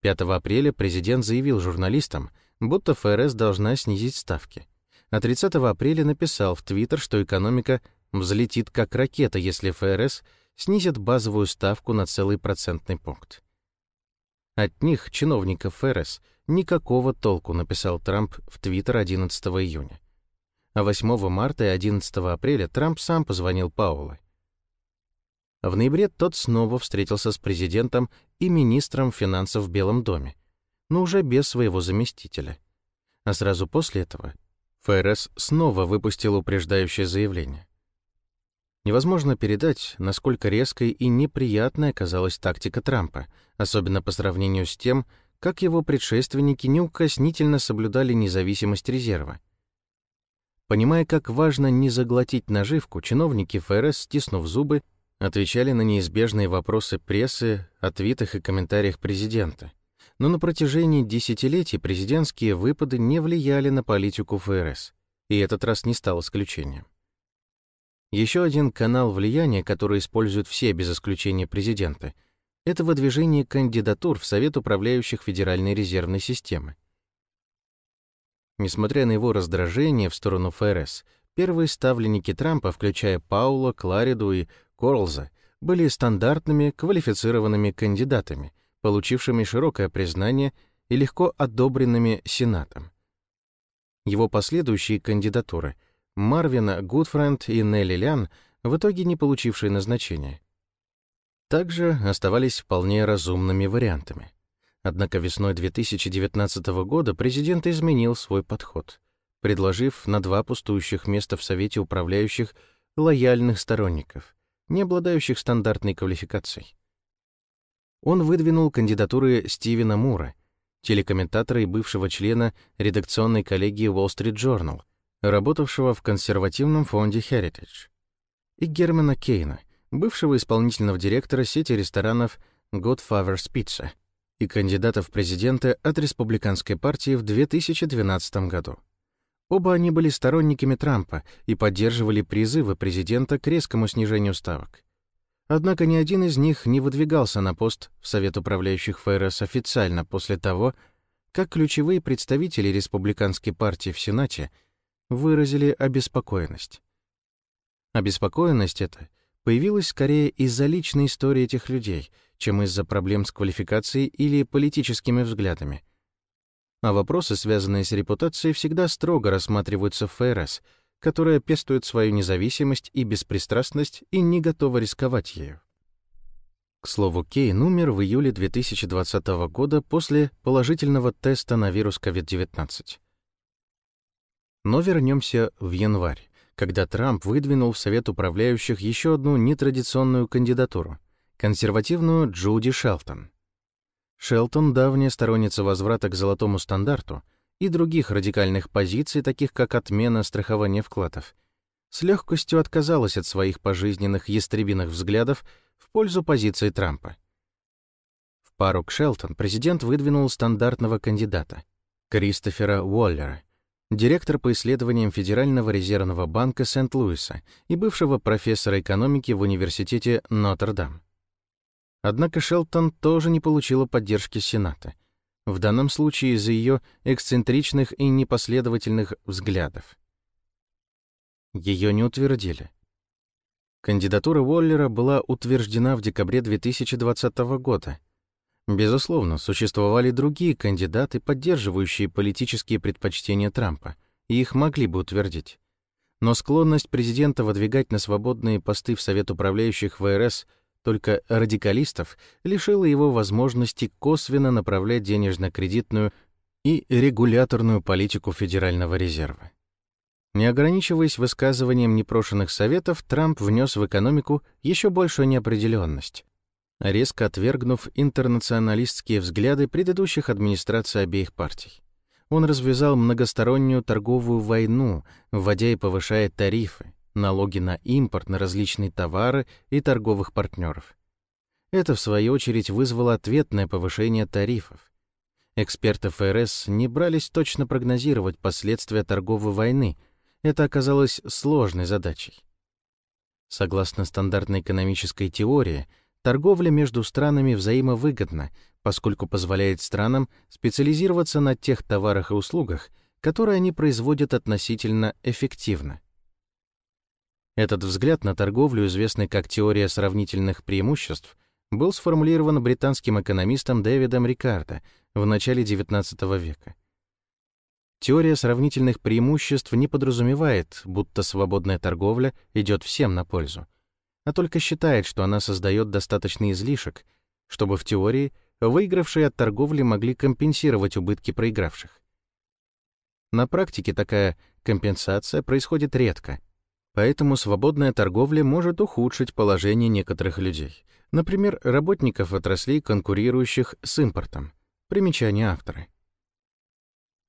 5 апреля президент заявил журналистам, будто ФРС должна снизить ставки. А 30 апреля написал в Твиттер, что экономика взлетит как ракета, если ФРС снизит базовую ставку на целый процентный пункт. От них, чиновников ФРС, никакого толку, написал Трамп в Твиттер 11 июня. А 8 марта и 11 апреля Трамп сам позвонил Паулу. В ноябре тот снова встретился с президентом и министром финансов в Белом доме, но уже без своего заместителя. А сразу после этого ФРС снова выпустил упреждающее заявление. Невозможно передать, насколько резкой и неприятной оказалась тактика Трампа, особенно по сравнению с тем, как его предшественники неукоснительно соблюдали независимость резерва. Понимая, как важно не заглотить наживку, чиновники ФРС, стиснув зубы, отвечали на неизбежные вопросы прессы о твитах и комментариях президента. Но на протяжении десятилетий президентские выпады не влияли на политику ФРС, и этот раз не стал исключением. Еще один канал влияния, который используют все без исключения президенты, это выдвижение кандидатур в Совет управляющих Федеральной резервной системы. Несмотря на его раздражение в сторону ФРС, первые ставленники Трампа, включая Паула, Клариду и Корлза, были стандартными квалифицированными кандидатами, получившими широкое признание и легко одобренными Сенатом. Его последующие кандидатуры — Марвина Гудфренд и Нелли Лян, в итоге не получившие назначения. Также оставались вполне разумными вариантами. Однако весной 2019 года президент изменил свой подход, предложив на два пустующих места в Совете управляющих лояльных сторонников, не обладающих стандартной квалификацией. Он выдвинул кандидатуры Стивена Мура, телекомментатора и бывшего члена редакционной коллегии Wall Street Journal, работавшего в консервативном фонде Heritage, и Германа Кейна, бывшего исполнительного директора сети ресторанов Godfather's Pizza и кандидата в президенты от республиканской партии в 2012 году. Оба они были сторонниками Трампа и поддерживали призывы президента к резкому снижению ставок. Однако ни один из них не выдвигался на пост в Совет управляющих ФРС официально после того, как ключевые представители республиканской партии в Сенате — выразили обеспокоенность. Обеспокоенность эта появилась скорее из-за личной истории этих людей, чем из-за проблем с квалификацией или политическими взглядами. А вопросы, связанные с репутацией, всегда строго рассматриваются в ФРС, которая пестует свою независимость и беспристрастность и не готова рисковать ею. К слову, Кейн умер в июле 2020 года после положительного теста на вирус COVID-19. Но вернемся в январь, когда Трамп выдвинул в Совет управляющих еще одну нетрадиционную кандидатуру — консервативную Джуди Шелтон. Шелтон — давняя сторонница возврата к золотому стандарту и других радикальных позиций, таких как отмена страхования вкладов, с легкостью отказалась от своих пожизненных ястребиных взглядов в пользу позиции Трампа. В пару к Шелтон президент выдвинул стандартного кандидата — Кристофера Уоллера, директор по исследованиям Федерального резервного банка Сент-Луиса и бывшего профессора экономики в университете Нотр-Дам. Однако Шелтон тоже не получила поддержки Сената, в данном случае из-за ее эксцентричных и непоследовательных взглядов. Ее не утвердили. Кандидатура Уоллера была утверждена в декабре 2020 года. Безусловно, существовали другие кандидаты, поддерживающие политические предпочтения Трампа, и их могли бы утвердить. Но склонность президента выдвигать на свободные посты в Совет управляющих ВРС только радикалистов лишила его возможности косвенно направлять денежно-кредитную и регуляторную политику Федерального резерва. Не ограничиваясь высказыванием непрошенных советов, Трамп внес в экономику еще большую неопределенность, резко отвергнув интернационалистские взгляды предыдущих администраций обеих партий. Он развязал многостороннюю торговую войну, вводя и повышая тарифы, налоги на импорт на различные товары и торговых партнеров. Это, в свою очередь, вызвало ответное повышение тарифов. Эксперты ФРС не брались точно прогнозировать последствия торговой войны, это оказалось сложной задачей. Согласно стандартной экономической теории, торговля между странами взаимовыгодна, поскольку позволяет странам специализироваться на тех товарах и услугах, которые они производят относительно эффективно. Этот взгляд на торговлю, известный как теория сравнительных преимуществ, был сформулирован британским экономистом Дэвидом Рикардо в начале XIX века. Теория сравнительных преимуществ не подразумевает, будто свободная торговля идет всем на пользу, а только считает, что она создает достаточный излишек, чтобы в теории выигравшие от торговли могли компенсировать убытки проигравших. На практике такая компенсация происходит редко, поэтому свободная торговля может ухудшить положение некоторых людей, например, работников отраслей, конкурирующих с импортом. Примечание автора.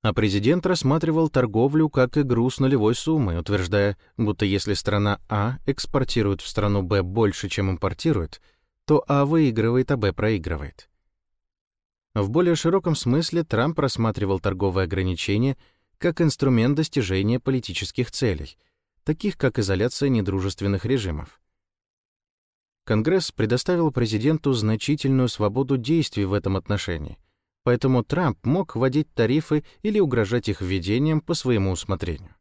А президент рассматривал торговлю как игру с нулевой суммой, утверждая, будто если страна А экспортирует в страну Б больше, чем импортирует, то А выигрывает, а Б проигрывает. В более широком смысле Трамп рассматривал торговые ограничения как инструмент достижения политических целей, таких как изоляция недружественных режимов. Конгресс предоставил президенту значительную свободу действий в этом отношении — поэтому Трамп мог вводить тарифы или угрожать их введением по своему усмотрению.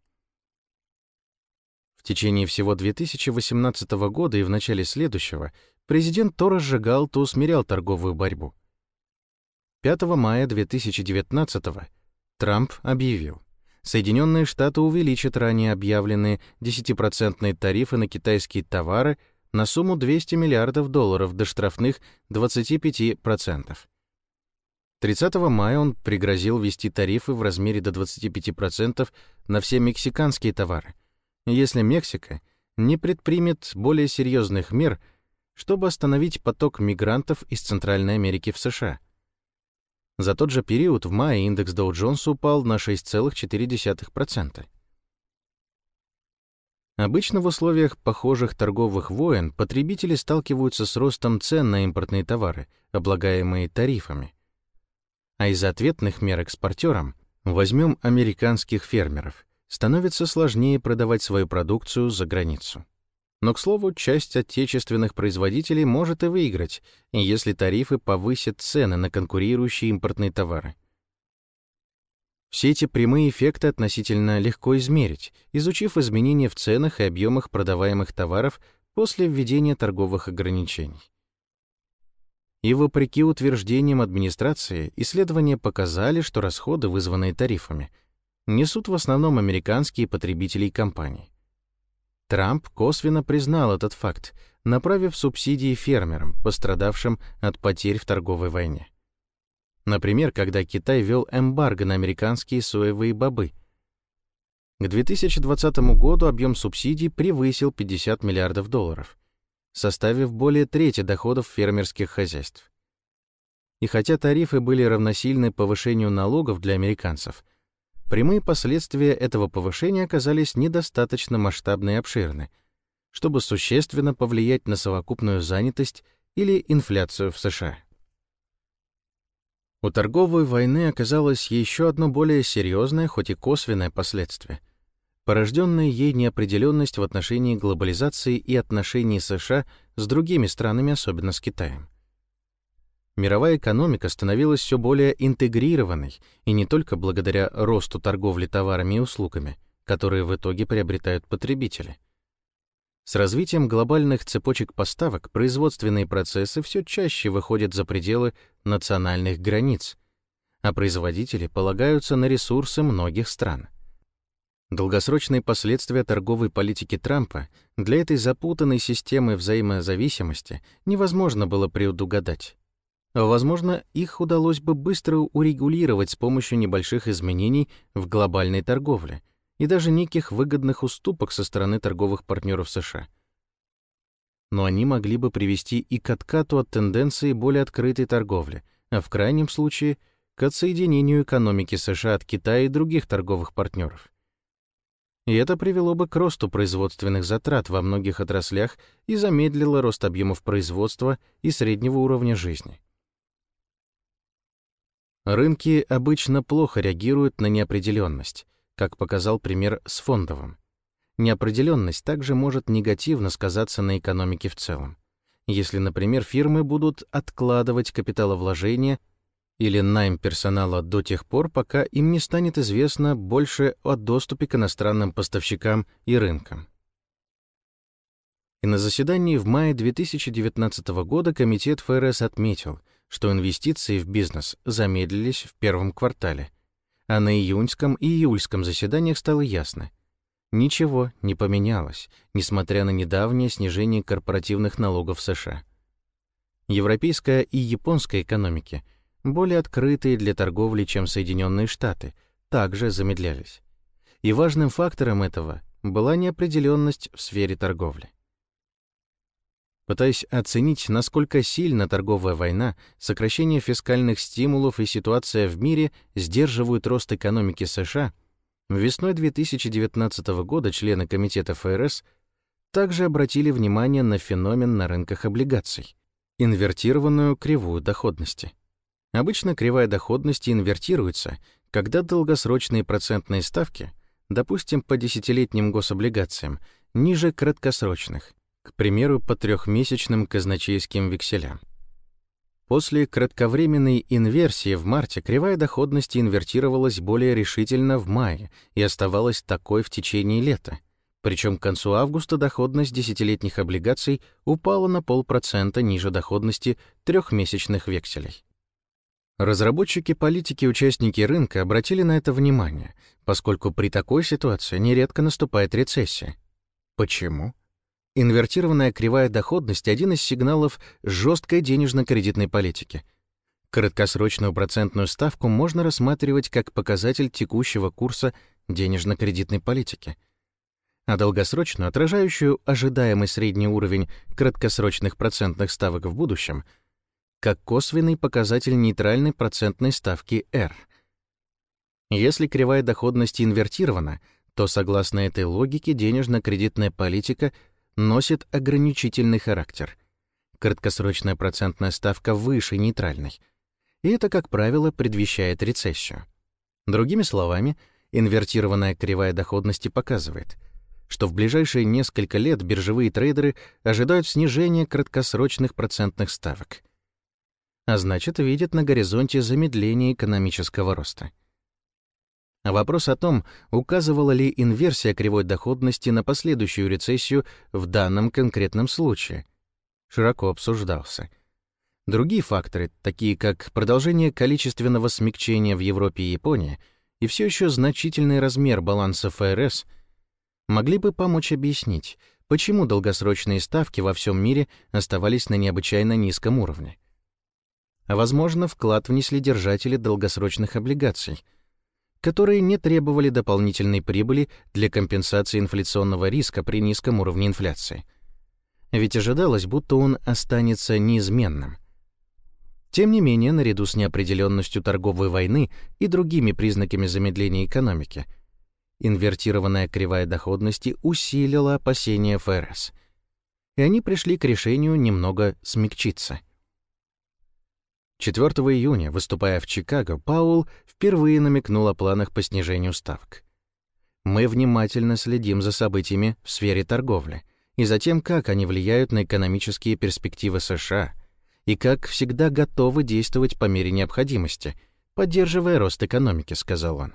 В течение всего 2018 года и в начале следующего президент то разжигал, то усмирял торговую борьбу. 5 мая 2019 Трамп объявил, Соединенные Штаты увеличат ранее объявленные 10% тарифы на китайские товары на сумму 200 миллиардов долларов до штрафных 25%. 30 мая он пригрозил ввести тарифы в размере до 25% на все мексиканские товары, если Мексика не предпримет более серьезных мер, чтобы остановить поток мигрантов из Центральной Америки в США. За тот же период в мае индекс Dow Jones упал на 6,4%. Обычно в условиях похожих торговых войн потребители сталкиваются с ростом цен на импортные товары, облагаемые тарифами. А из ответных мер экспортерам, возьмем американских фермеров, становится сложнее продавать свою продукцию за границу. Но, к слову, часть отечественных производителей может и выиграть, если тарифы повысят цены на конкурирующие импортные товары. Все эти прямые эффекты относительно легко измерить, изучив изменения в ценах и объемах продаваемых товаров после введения торговых ограничений. И вопреки утверждениям администрации, исследования показали, что расходы, вызванные тарифами, несут в основном американские потребители и компании. Трамп косвенно признал этот факт, направив субсидии фермерам, пострадавшим от потерь в торговой войне. Например, когда Китай ввел эмбарго на американские соевые бобы. К 2020 году объем субсидий превысил 50 миллиардов долларов составив более трети доходов фермерских хозяйств. И хотя тарифы были равносильны повышению налогов для американцев, прямые последствия этого повышения оказались недостаточно масштабны и обширны, чтобы существенно повлиять на совокупную занятость или инфляцию в США. У торговой войны оказалось еще одно более серьезное, хоть и косвенное последствие — порожденная ей неопределенность в отношении глобализации и отношений США с другими странами, особенно с Китаем. Мировая экономика становилась все более интегрированной, и не только благодаря росту торговли товарами и услугами, которые в итоге приобретают потребители. С развитием глобальных цепочек поставок производственные процессы все чаще выходят за пределы национальных границ, а производители полагаются на ресурсы многих стран. Долгосрочные последствия торговой политики Трампа для этой запутанной системы взаимозависимости невозможно было предугадать. Возможно, их удалось бы быстро урегулировать с помощью небольших изменений в глобальной торговле — и даже неких выгодных уступок со стороны торговых партнеров США. Но они могли бы привести и к откату от тенденции более открытой торговли, а в крайнем случае к отсоединению экономики США от Китая и других торговых партнеров. И это привело бы к росту производственных затрат во многих отраслях и замедлило рост объемов производства и среднего уровня жизни. Рынки обычно плохо реагируют на неопределенность, как показал пример с фондовым. Неопределенность также может негативно сказаться на экономике в целом. Если, например, фирмы будут откладывать капиталовложения или найм персонала до тех пор, пока им не станет известно больше о доступе к иностранным поставщикам и рынкам. И на заседании в мае 2019 года Комитет ФРС отметил, что инвестиции в бизнес замедлились в первом квартале – а на июньском и июльском заседаниях стало ясно. Ничего не поменялось, несмотря на недавнее снижение корпоративных налогов США. Европейская и японская экономики, более открытые для торговли, чем Соединенные Штаты, также замедлялись. И важным фактором этого была неопределенность в сфере торговли. Пытаясь оценить, насколько сильно торговая война, сокращение фискальных стимулов и ситуация в мире сдерживают рост экономики США, весной 2019 года члены Комитета ФРС также обратили внимание на феномен на рынках облигаций — инвертированную кривую доходности. Обычно кривая доходности инвертируется, когда долгосрочные процентные ставки, допустим, по десятилетним гособлигациям, ниже краткосрочных, к примеру, по трехмесячным казначейским векселям. После кратковременной инверсии в марте кривая доходности инвертировалась более решительно в мае и оставалась такой в течение лета. Причем к концу августа доходность десятилетних облигаций упала на полпроцента ниже доходности трехмесячных векселей. Разработчики политики участники рынка обратили на это внимание, поскольку при такой ситуации нередко наступает рецессия. Почему? Инвертированная кривая доходности — один из сигналов жесткой денежно-кредитной политики. Краткосрочную процентную ставку можно рассматривать как показатель текущего курса денежно-кредитной политики, а долгосрочную, отражающую ожидаемый средний уровень краткосрочных процентных ставок в будущем, как косвенный показатель нейтральной процентной ставки R. Если кривая доходности инвертирована, то, согласно этой логике, денежно-кредитная политика — носит ограничительный характер. Краткосрочная процентная ставка выше нейтральной. И это, как правило, предвещает рецессию. Другими словами, инвертированная кривая доходности показывает, что в ближайшие несколько лет биржевые трейдеры ожидают снижения краткосрочных процентных ставок. А значит, видят на горизонте замедление экономического роста. Вопрос о том, указывала ли инверсия кривой доходности на последующую рецессию в данном конкретном случае, широко обсуждался. Другие факторы, такие как продолжение количественного смягчения в Европе и Японии и все еще значительный размер баланса ФРС, могли бы помочь объяснить, почему долгосрочные ставки во всем мире оставались на необычайно низком уровне. А возможно, вклад внесли держатели долгосрочных облигаций — которые не требовали дополнительной прибыли для компенсации инфляционного риска при низком уровне инфляции. Ведь ожидалось, будто он останется неизменным. Тем не менее, наряду с неопределенностью торговой войны и другими признаками замедления экономики, инвертированная кривая доходности усилила опасения ФРС, и они пришли к решению немного смягчиться — 4 июня, выступая в Чикаго, Паул впервые намекнул о планах по снижению ставок. Мы внимательно следим за событиями в сфере торговли и за тем, как они влияют на экономические перспективы США, и как всегда готовы действовать по мере необходимости, поддерживая рост экономики, сказал он.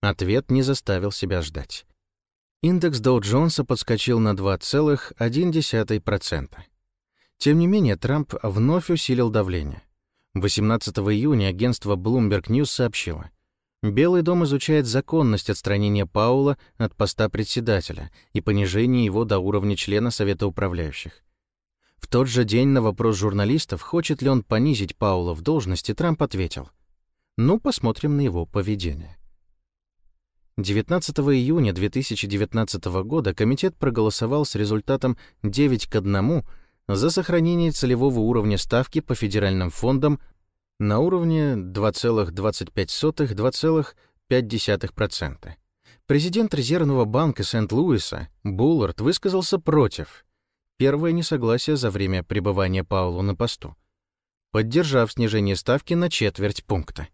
Ответ не заставил себя ждать. Индекс Доу Джонса подскочил на 2,1%. Тем не менее, Трамп вновь усилил давление. 18 июня агентство Bloomberg News сообщило, Белый дом изучает законность отстранения Паула от поста председателя и понижения его до уровня члена Совета управляющих. В тот же день на вопрос журналистов, хочет ли он понизить Паула в должности, Трамп ответил, «Ну, посмотрим на его поведение». 19 июня 2019 года комитет проголосовал с результатом 9 к 1 за сохранение целевого уровня ставки по федеральным фондам на уровне 2,25-2,5%. Президент Резервного банка Сент-Луиса Буллард высказался против. Первое несогласие за время пребывания Паулу на посту, поддержав снижение ставки на четверть пункта.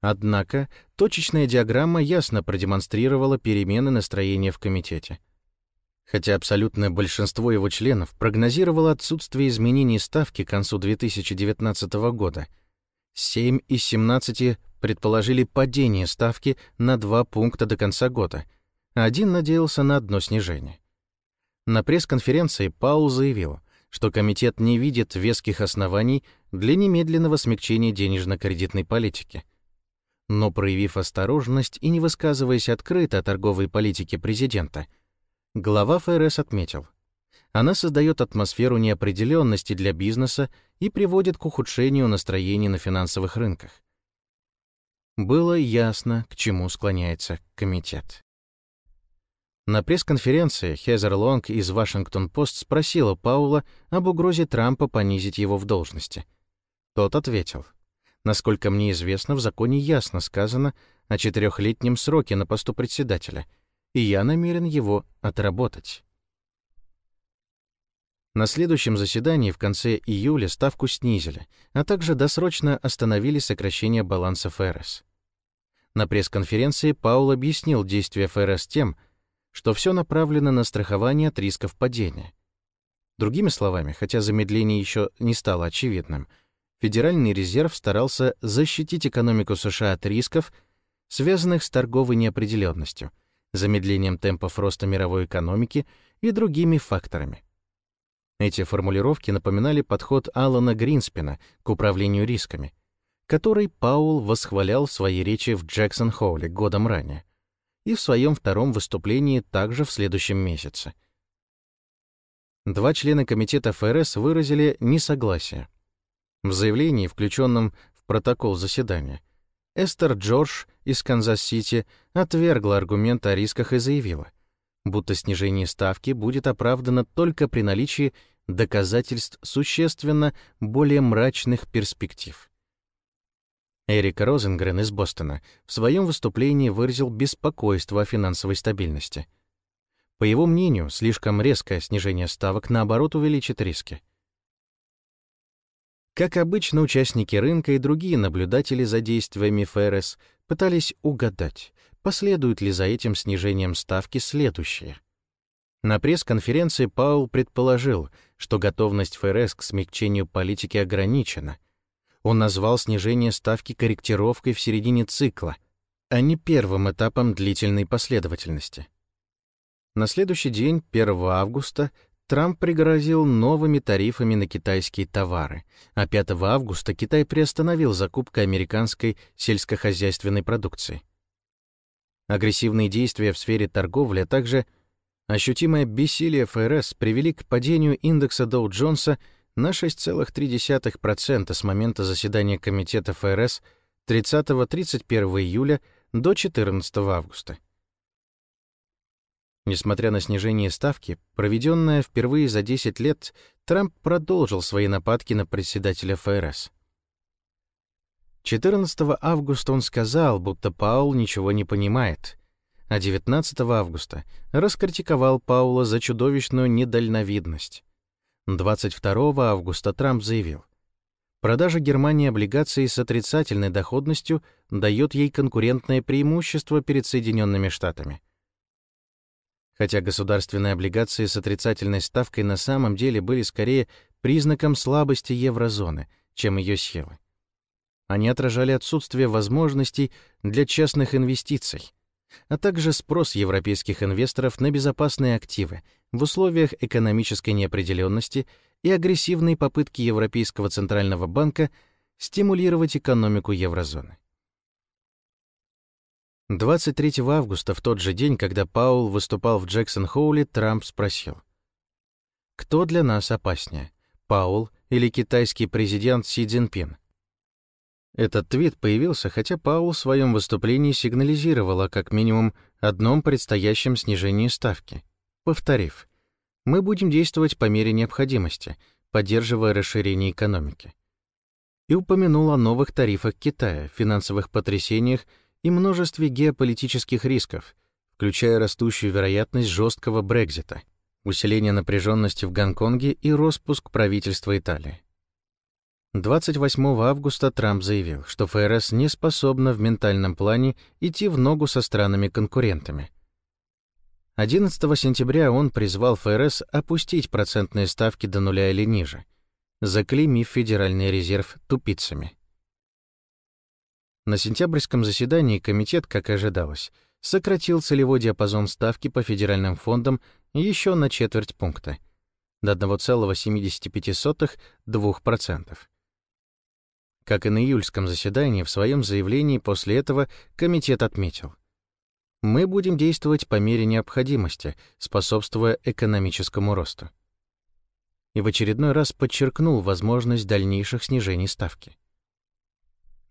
Однако точечная диаграмма ясно продемонстрировала перемены настроения в комитете. Хотя абсолютное большинство его членов прогнозировало отсутствие изменений ставки к концу 2019 года, 7 из 17 предположили падение ставки на 2 пункта до конца года, а один надеялся на одно снижение. На пресс-конференции Паул заявил, что комитет не видит веских оснований для немедленного смягчения денежно-кредитной политики — но проявив осторожность и не высказываясь открыто о торговой политике президента, глава ФРС отметил, она создает атмосферу неопределенности для бизнеса и приводит к ухудшению настроения на финансовых рынках. Было ясно, к чему склоняется комитет. На пресс-конференции Хезер Лонг из Вашингтон-Пост спросила Паула об угрозе Трампа понизить его в должности. Тот ответил, Насколько мне известно, в законе ясно сказано о четырехлетнем сроке на посту председателя, и я намерен его отработать. На следующем заседании в конце июля ставку снизили, а также досрочно остановили сокращение баланса ФРС. На пресс-конференции Паул объяснил действия ФРС тем, что все направлено на страхование от рисков падения. Другими словами, хотя замедление еще не стало очевидным — Федеральный резерв старался защитить экономику США от рисков, связанных с торговой неопределенностью, замедлением темпов роста мировой экономики и другими факторами. Эти формулировки напоминали подход Алана Гринспена к управлению рисками, который Паул восхвалял в своей речи в Джексон-Хоуле годом ранее и в своем втором выступлении также в следующем месяце. Два члена комитета ФРС выразили несогласие. В заявлении, включенном в протокол заседания, Эстер Джордж из Канзас-Сити отвергла аргумент о рисках и заявила, будто снижение ставки будет оправдано только при наличии доказательств существенно более мрачных перспектив. Эрик Розенгрен из Бостона в своем выступлении выразил беспокойство о финансовой стабильности. По его мнению, слишком резкое снижение ставок наоборот увеличит риски. Как обычно, участники рынка и другие наблюдатели за действиями ФРС пытались угадать, последует ли за этим снижением ставки следующее. На пресс-конференции Паул предположил, что готовность ФРС к смягчению политики ограничена. Он назвал снижение ставки корректировкой в середине цикла, а не первым этапом длительной последовательности. На следующий день, 1 августа, Трамп пригрозил новыми тарифами на китайские товары, а 5 августа Китай приостановил закупку американской сельскохозяйственной продукции. Агрессивные действия в сфере торговли, а также ощутимое бессилие ФРС привели к падению индекса Доу-Джонса на 6,3% с момента заседания Комитета ФРС 30-31 июля до 14 августа. Несмотря на снижение ставки, проведенное впервые за 10 лет, Трамп продолжил свои нападки на председателя ФРС. 14 августа он сказал, будто Паул ничего не понимает, а 19 августа раскритиковал Паула за чудовищную недальновидность. 22 августа Трамп заявил, продажа Германии облигаций с отрицательной доходностью дает ей конкурентное преимущество перед Соединенными Штатами хотя государственные облигации с отрицательной ставкой на самом деле были скорее признаком слабости еврозоны, чем ее силы. Они отражали отсутствие возможностей для частных инвестиций, а также спрос европейских инвесторов на безопасные активы в условиях экономической неопределенности и агрессивной попытки Европейского центрального банка стимулировать экономику еврозоны. 23 августа, в тот же день, когда Паул выступал в Джексон-Хоуле, Трамп спросил, «Кто для нас опаснее, Паул или китайский президент Си Цзиньпин?» Этот твит появился, хотя Паул в своем выступлении сигнализировал о как минимум одном предстоящем снижении ставки, повторив, «Мы будем действовать по мере необходимости, поддерживая расширение экономики». И упомянул о новых тарифах Китая, финансовых потрясениях и множестве геополитических рисков, включая растущую вероятность жесткого Брекзита, усиление напряженности в Гонконге и распуск правительства Италии. 28 августа Трамп заявил, что ФРС не способна в ментальном плане идти в ногу со странами-конкурентами. 11 сентября он призвал ФРС опустить процентные ставки до нуля или ниже, заклеймив Федеральный резерв тупицами. На сентябрьском заседании комитет, как ожидалось, сократил целевой диапазон ставки по федеральным фондам еще на четверть пункта до 1,75-2%. Как и на июльском заседании, в своем заявлении после этого комитет отметил. Мы будем действовать по мере необходимости, способствуя экономическому росту. И в очередной раз подчеркнул возможность дальнейших снижений ставки.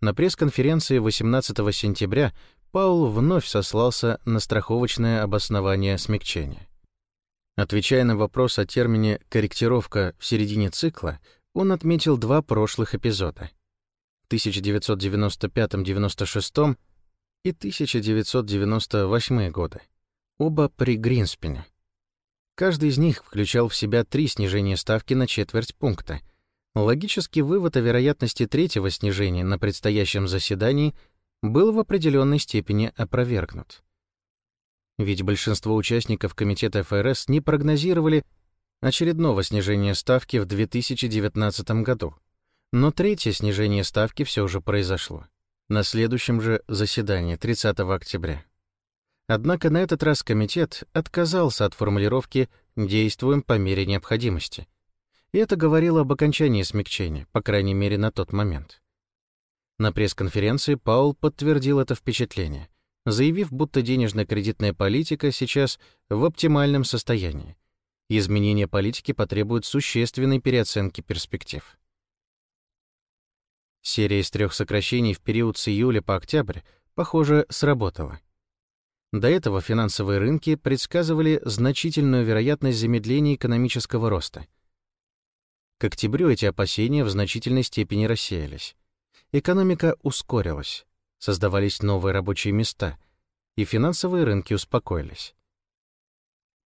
На пресс-конференции 18 сентября Паул вновь сослался на страховочное обоснование смягчения. Отвечая на вопрос о термине «корректировка в середине цикла», он отметил два прошлых эпизода. В 1995-96 и 1998 годы, оба при Гринспене. Каждый из них включал в себя три снижения ставки на четверть пункта — Логический вывод о вероятности третьего снижения на предстоящем заседании был в определенной степени опровергнут. Ведь большинство участников Комитета ФРС не прогнозировали очередного снижения ставки в 2019 году. Но третье снижение ставки все же произошло. На следующем же заседании, 30 октября. Однако на этот раз комитет отказался от формулировки «действуем по мере необходимости», и это говорило об окончании смягчения, по крайней мере, на тот момент. На пресс-конференции Паул подтвердил это впечатление, заявив, будто денежно-кредитная политика сейчас в оптимальном состоянии. Изменение политики потребует существенной переоценки перспектив. Серия из трех сокращений в период с июля по октябрь, похоже, сработала. До этого финансовые рынки предсказывали значительную вероятность замедления экономического роста — к октябрю эти опасения в значительной степени рассеялись. Экономика ускорилась, создавались новые рабочие места, и финансовые рынки успокоились.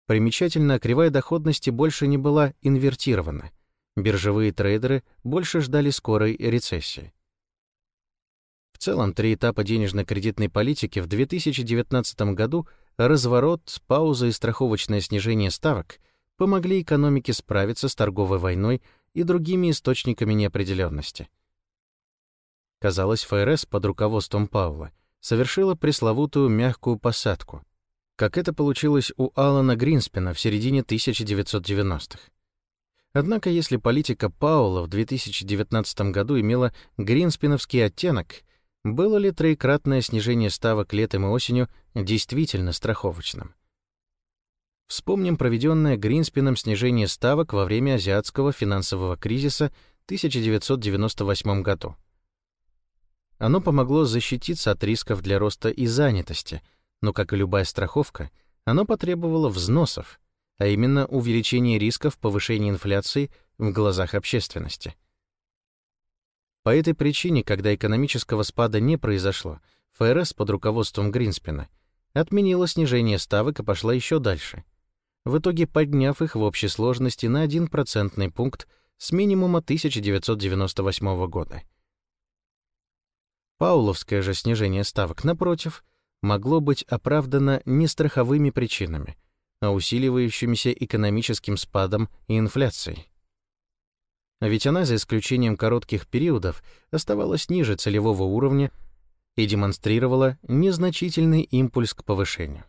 Примечательно, кривая доходности больше не была инвертирована. Биржевые трейдеры больше ждали скорой рецессии. В целом, три этапа денежно-кредитной политики в 2019 году разворот, пауза и страховочное снижение ставок помогли экономике справиться с торговой войной и другими источниками неопределенности. Казалось, ФРС под руководством Паула совершила пресловутую мягкую посадку, как это получилось у Алана Гринспена в середине 1990-х. Однако, если политика Паула в 2019 году имела гринспеновский оттенок, было ли троекратное снижение ставок летом и осенью действительно страховочным? Вспомним проведенное Гринспеном снижение ставок во время азиатского финансового кризиса 1998 году. Оно помогло защититься от рисков для роста и занятости, но, как и любая страховка, оно потребовало взносов, а именно увеличения рисков повышения инфляции в глазах общественности. По этой причине, когда экономического спада не произошло, ФРС под руководством Гринспена отменила снижение ставок и пошла еще дальше — в итоге подняв их в общей сложности на 1 процентный пункт с минимума 1998 года. Пауловское же снижение ставок, напротив, могло быть оправдано не страховыми причинами, а усиливающимся экономическим спадом и инфляцией. А ведь она, за исключением коротких периодов, оставалась ниже целевого уровня и демонстрировала незначительный импульс к повышению.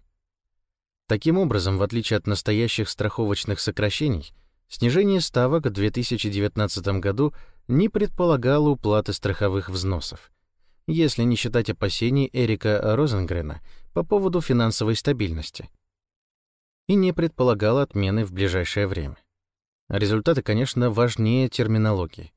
Таким образом, в отличие от настоящих страховочных сокращений, снижение ставок в 2019 году не предполагало уплаты страховых взносов, если не считать опасений Эрика Розенгрена по поводу финансовой стабильности, и не предполагало отмены в ближайшее время. Результаты, конечно, важнее терминологии.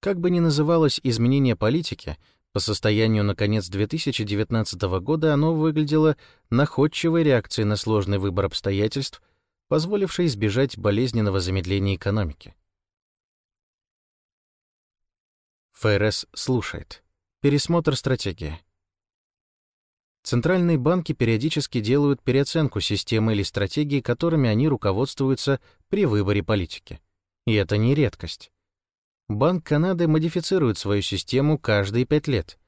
Как бы ни называлось изменение политики, по состоянию на конец 2019 года оно выглядело находчивой реакцией на сложный выбор обстоятельств, позволившей избежать болезненного замедления экономики. ФРС слушает. Пересмотр стратегии. Центральные банки периодически делают переоценку системы или стратегии, которыми они руководствуются при выборе политики. И это не редкость. Банк Канады модифицирует свою систему каждые пять лет,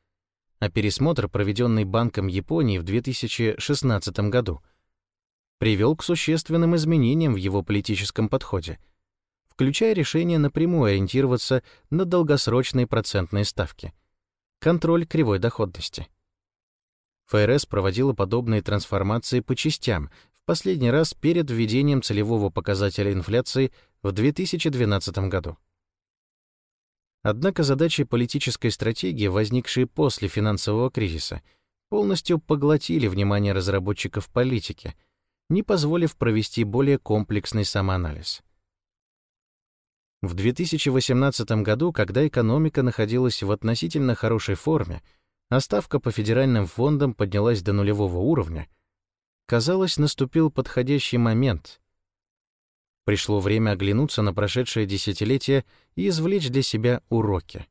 а пересмотр, проведенный Банком Японии в 2016 году, привел к существенным изменениям в его политическом подходе, включая решение напрямую ориентироваться на долгосрочные процентные ставки, контроль кривой доходности. ФРС проводила подобные трансформации по частям, в последний раз перед введением целевого показателя инфляции в 2012 году. Однако задачи политической стратегии, возникшие после финансового кризиса, полностью поглотили внимание разработчиков политики, не позволив провести более комплексный самоанализ. В 2018 году, когда экономика находилась в относительно хорошей форме, а ставка по федеральным фондам поднялась до нулевого уровня, казалось, наступил подходящий момент, Пришло время оглянуться на прошедшее десятилетие и извлечь для себя уроки.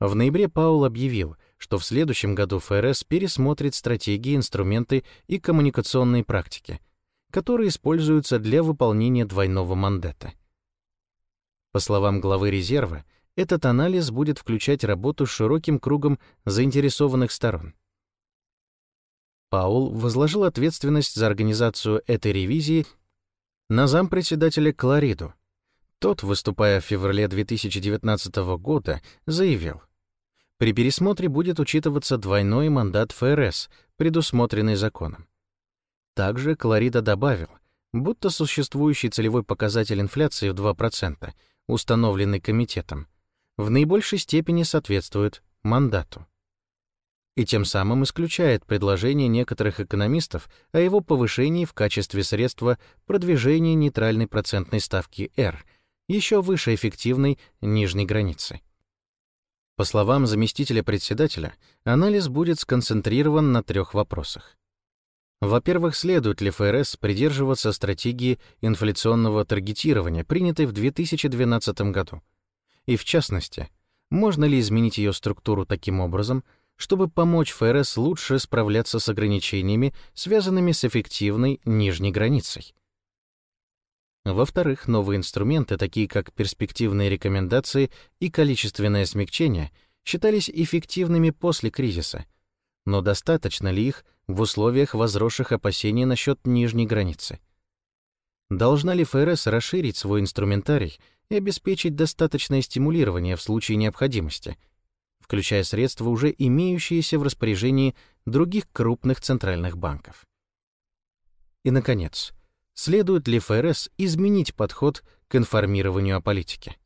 В ноябре Паул объявил, что в следующем году ФРС пересмотрит стратегии, инструменты и коммуникационные практики, которые используются для выполнения двойного мандата. По словам главы резерва, этот анализ будет включать работу с широким кругом заинтересованных сторон. Паул возложил ответственность за организацию этой ревизии на зампредседателя Клариду. Тот, выступая в феврале 2019 года, заявил, при пересмотре будет учитываться двойной мандат ФРС, предусмотренный законом. Также Кларида добавил, будто существующий целевой показатель инфляции в 2%, установленный комитетом, в наибольшей степени соответствует мандату и тем самым исключает предложение некоторых экономистов о его повышении в качестве средства продвижения нейтральной процентной ставки R, еще выше эффективной нижней границы. По словам заместителя председателя, анализ будет сконцентрирован на трех вопросах. Во-первых, следует ли ФРС придерживаться стратегии инфляционного таргетирования, принятой в 2012 году? И в частности, можно ли изменить ее структуру таким образом, чтобы помочь ФРС лучше справляться с ограничениями, связанными с эффективной нижней границей. Во-вторых, новые инструменты, такие как перспективные рекомендации и количественное смягчение, считались эффективными после кризиса. Но достаточно ли их в условиях возросших опасений насчет нижней границы? Должна ли ФРС расширить свой инструментарий и обеспечить достаточное стимулирование в случае необходимости — включая средства, уже имеющиеся в распоряжении других крупных центральных банков. И, наконец, следует ли ФРС изменить подход к информированию о политике?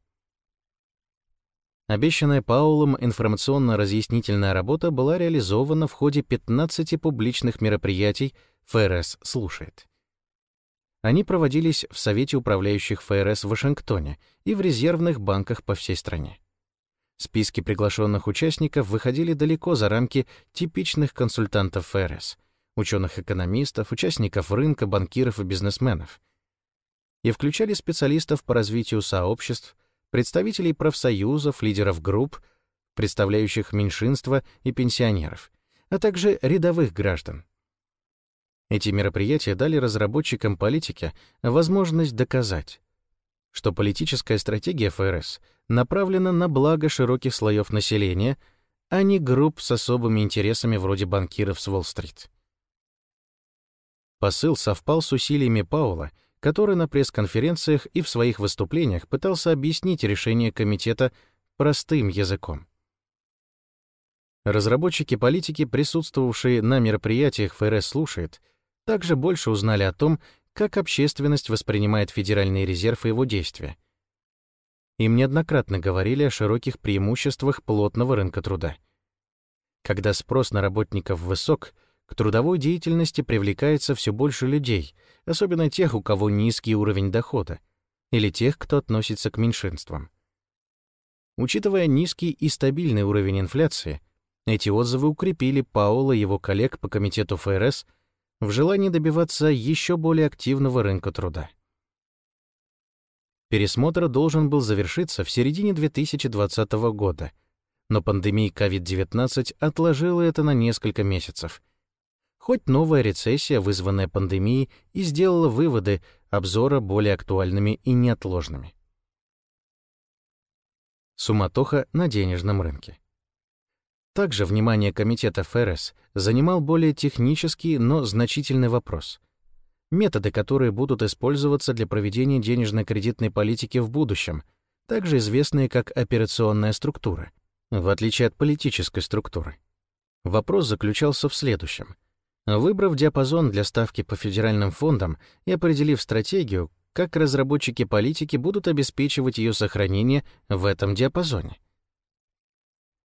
Обещанная Паулом информационно-разъяснительная работа была реализована в ходе 15 публичных мероприятий ФРС слушает. Они проводились в Совете управляющих ФРС в Вашингтоне и в резервных банках по всей стране. Списки приглашенных участников выходили далеко за рамки типичных консультантов ФРС, ученых-экономистов, участников рынка, банкиров и бизнесменов, и включали специалистов по развитию сообществ, представителей профсоюзов, лидеров групп, представляющих меньшинства и пенсионеров, а также рядовых граждан. Эти мероприятия дали разработчикам политики возможность доказать, что политическая стратегия ФРС направлена на благо широких слоев населения, а не групп с особыми интересами вроде банкиров с Уолл-стрит. Посыл совпал с усилиями Паула, который на пресс-конференциях и в своих выступлениях пытался объяснить решение комитета простым языком. Разработчики политики, присутствовавшие на мероприятиях ФРС «Слушает», также больше узнали о том, как общественность воспринимает Федеральный резерв и его действия. Им неоднократно говорили о широких преимуществах плотного рынка труда. Когда спрос на работников высок, к трудовой деятельности привлекается все больше людей, особенно тех, у кого низкий уровень дохода, или тех, кто относится к меньшинствам. Учитывая низкий и стабильный уровень инфляции, эти отзывы укрепили Паула и его коллег по комитету ФРС в желании добиваться еще более активного рынка труда. Пересмотр должен был завершиться в середине 2020 года, но пандемия COVID-19 отложила это на несколько месяцев. Хоть новая рецессия, вызванная пандемией, и сделала выводы обзора более актуальными и неотложными. Суматоха на денежном рынке. Также внимание Комитета ФРС занимал более технический, но значительный вопрос. Методы, которые будут использоваться для проведения денежно-кредитной политики в будущем, также известные как операционная структура, в отличие от политической структуры. Вопрос заключался в следующем. Выбрав диапазон для ставки по федеральным фондам и определив стратегию, как разработчики политики будут обеспечивать ее сохранение в этом диапазоне.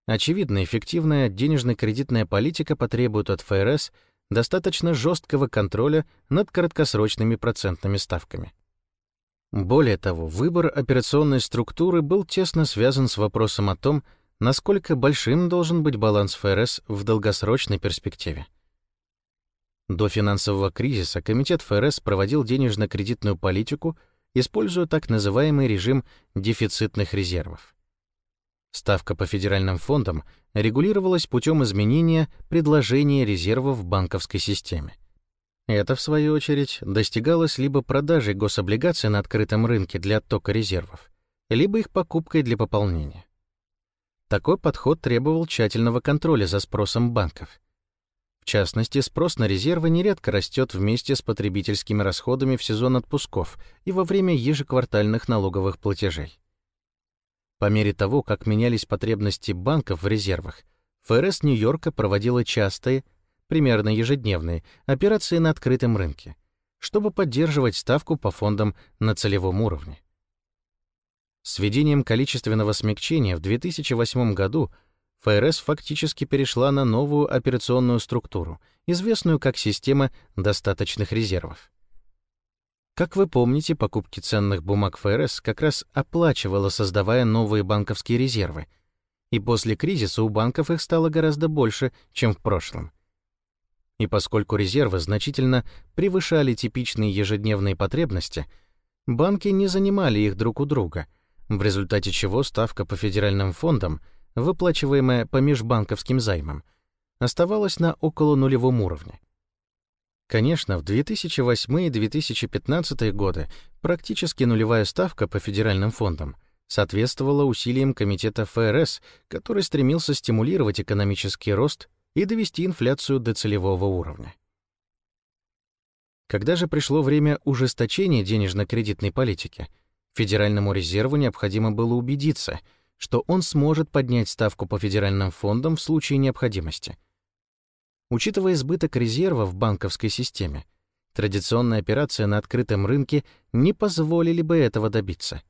Очевидно, эффективная денежно-кредитная политика потребует от ФРС достаточно жесткого контроля над краткосрочными процентными ставками. Более того, выбор операционной структуры был тесно связан с вопросом о том, насколько большим должен быть баланс ФРС в долгосрочной перспективе. До финансового кризиса Комитет ФРС проводил денежно-кредитную политику, используя так называемый режим дефицитных резервов. Ставка по федеральным фондам регулировалась путем изменения предложения резервов в банковской системе. Это, в свою очередь, достигалось либо продажей гособлигаций на открытом рынке для оттока резервов, либо их покупкой для пополнения. Такой подход требовал тщательного контроля за спросом банков. В частности, спрос на резервы нередко растет вместе с потребительскими расходами в сезон отпусков и во время ежеквартальных налоговых платежей. По мере того, как менялись потребности банков в резервах, ФРС Нью-Йорка проводила частые, примерно ежедневные, операции на открытом рынке, чтобы поддерживать ставку по фондам на целевом уровне. С введением количественного смягчения в 2008 году ФРС фактически перешла на новую операционную структуру, известную как система достаточных резервов. Как вы помните, покупки ценных бумаг ФРС как раз оплачивала, создавая новые банковские резервы. И после кризиса у банков их стало гораздо больше, чем в прошлом. И поскольку резервы значительно превышали типичные ежедневные потребности, банки не занимали их друг у друга, в результате чего ставка по федеральным фондам, выплачиваемая по межбанковским займам, оставалась на около нулевом уровне. Конечно, в 2008 и 2015 годы практически нулевая ставка по федеральным фондам соответствовала усилиям Комитета ФРС, который стремился стимулировать экономический рост и довести инфляцию до целевого уровня. Когда же пришло время ужесточения денежно-кредитной политики, Федеральному резерву необходимо было убедиться, что он сможет поднять ставку по федеральным фондам в случае необходимости — Учитывая избыток резерва в банковской системе, традиционные операции на открытом рынке не позволили бы этого добиться.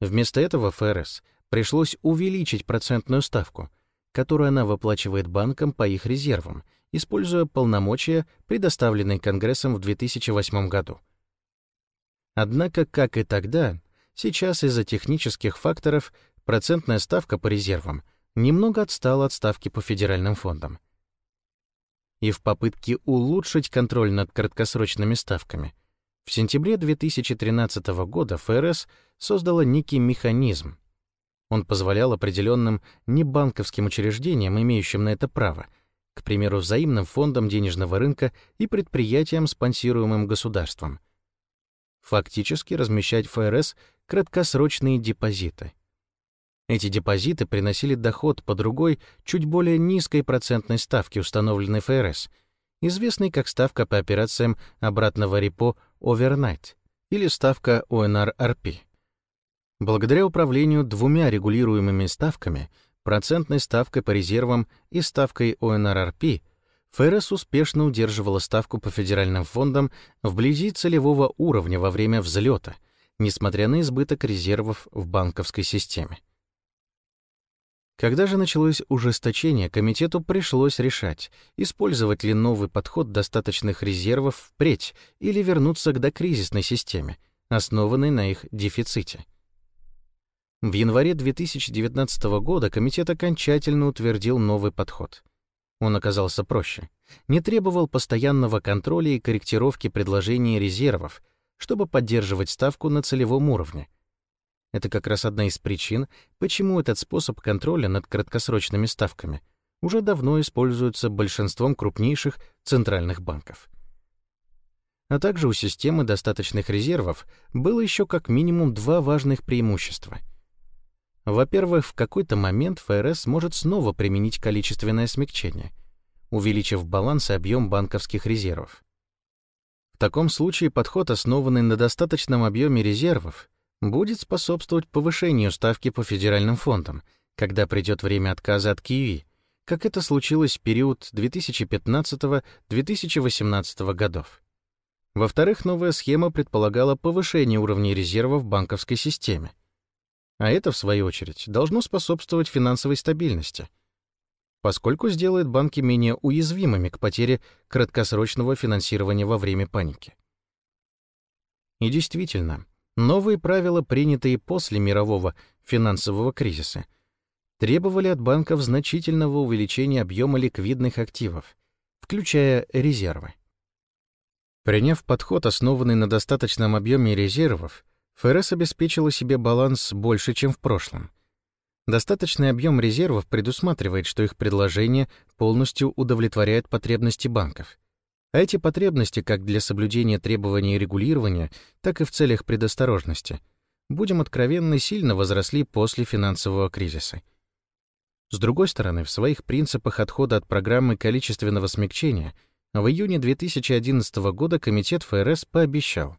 Вместо этого ФРС пришлось увеличить процентную ставку, которую она выплачивает банкам по их резервам, используя полномочия, предоставленные Конгрессом в 2008 году. Однако, как и тогда, сейчас из-за технических факторов процентная ставка по резервам немного отстала от ставки по федеральным фондам и в попытке улучшить контроль над краткосрочными ставками. В сентябре 2013 года ФРС создала некий механизм. Он позволял определенным небанковским учреждениям, имеющим на это право, к примеру, взаимным фондам денежного рынка и предприятиям, спонсируемым государством, фактически размещать ФРС краткосрочные депозиты — эти депозиты приносили доход по другой, чуть более низкой процентной ставке, установленной ФРС, известной как ставка по операциям обратного репо overnight или ставка ONR-RP. Благодаря управлению двумя регулируемыми ставками процентной ставкой по резервам и ставкой ОНРРП, ФРС успешно удерживала ставку по федеральным фондам вблизи целевого уровня во время взлета, несмотря на избыток резервов в банковской системе. Когда же началось ужесточение, комитету пришлось решать, использовать ли новый подход достаточных резервов впредь или вернуться к докризисной системе, основанной на их дефиците. В январе 2019 года комитет окончательно утвердил новый подход. Он оказался проще, не требовал постоянного контроля и корректировки предложения резервов, чтобы поддерживать ставку на целевом уровне, это как раз одна из причин, почему этот способ контроля над краткосрочными ставками уже давно используется большинством крупнейших центральных банков. А также у системы достаточных резервов было еще как минимум два важных преимущества. Во-первых, в какой-то момент ФРС может снова применить количественное смягчение, увеличив баланс и объем банковских резервов. В таком случае подход, основанный на достаточном объеме резервов, будет способствовать повышению ставки по федеральным фондам, когда придет время отказа от QE, как это случилось в период 2015-2018 годов. Во-вторых, новая схема предполагала повышение уровней резерва в банковской системе. А это, в свою очередь, должно способствовать финансовой стабильности, поскольку сделает банки менее уязвимыми к потере краткосрочного финансирования во время паники. И действительно, Новые правила, принятые после мирового финансового кризиса, требовали от банков значительного увеличения объема ликвидных активов, включая резервы. Приняв подход, основанный на достаточном объеме резервов, ФРС обеспечила себе баланс больше, чем в прошлом. Достаточный объем резервов предусматривает, что их предложение полностью удовлетворяет потребности банков. А эти потребности, как для соблюдения требований регулирования, так и в целях предосторожности, будем откровенны, сильно возросли после финансового кризиса. С другой стороны, в своих принципах отхода от программы количественного смягчения в июне 2011 года Комитет ФРС пообещал,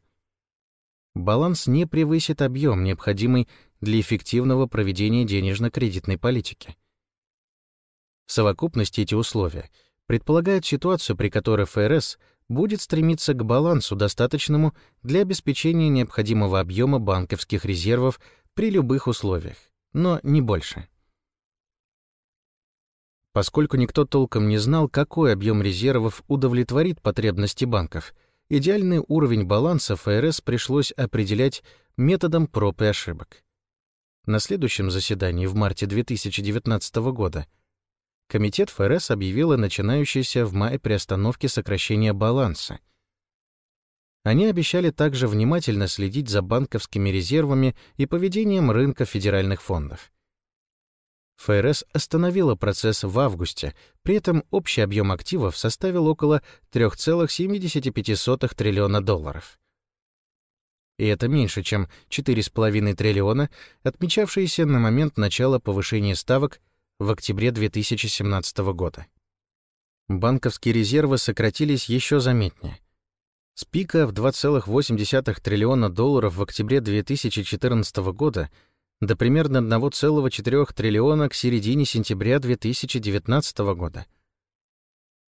баланс не превысит объем, необходимый для эффективного проведения денежно-кредитной политики. В совокупности эти условия — предполагает ситуацию, при которой ФРС будет стремиться к балансу, достаточному для обеспечения необходимого объема банковских резервов при любых условиях, но не больше. Поскольку никто толком не знал, какой объем резервов удовлетворит потребности банков, идеальный уровень баланса ФРС пришлось определять методом проб и ошибок. На следующем заседании в марте 2019 года Комитет ФРС объявил о начинающейся в мае приостановке сокращения баланса. Они обещали также внимательно следить за банковскими резервами и поведением рынка федеральных фондов. ФРС остановила процесс в августе, при этом общий объем активов составил около 3,75 триллиона долларов. И это меньше, чем 4,5 триллиона, отмечавшиеся на момент начала повышения ставок в октябре 2017 года. Банковские резервы сократились еще заметнее. С пика в 2,8 триллиона долларов в октябре 2014 года до примерно 1,4 триллиона к середине сентября 2019 года.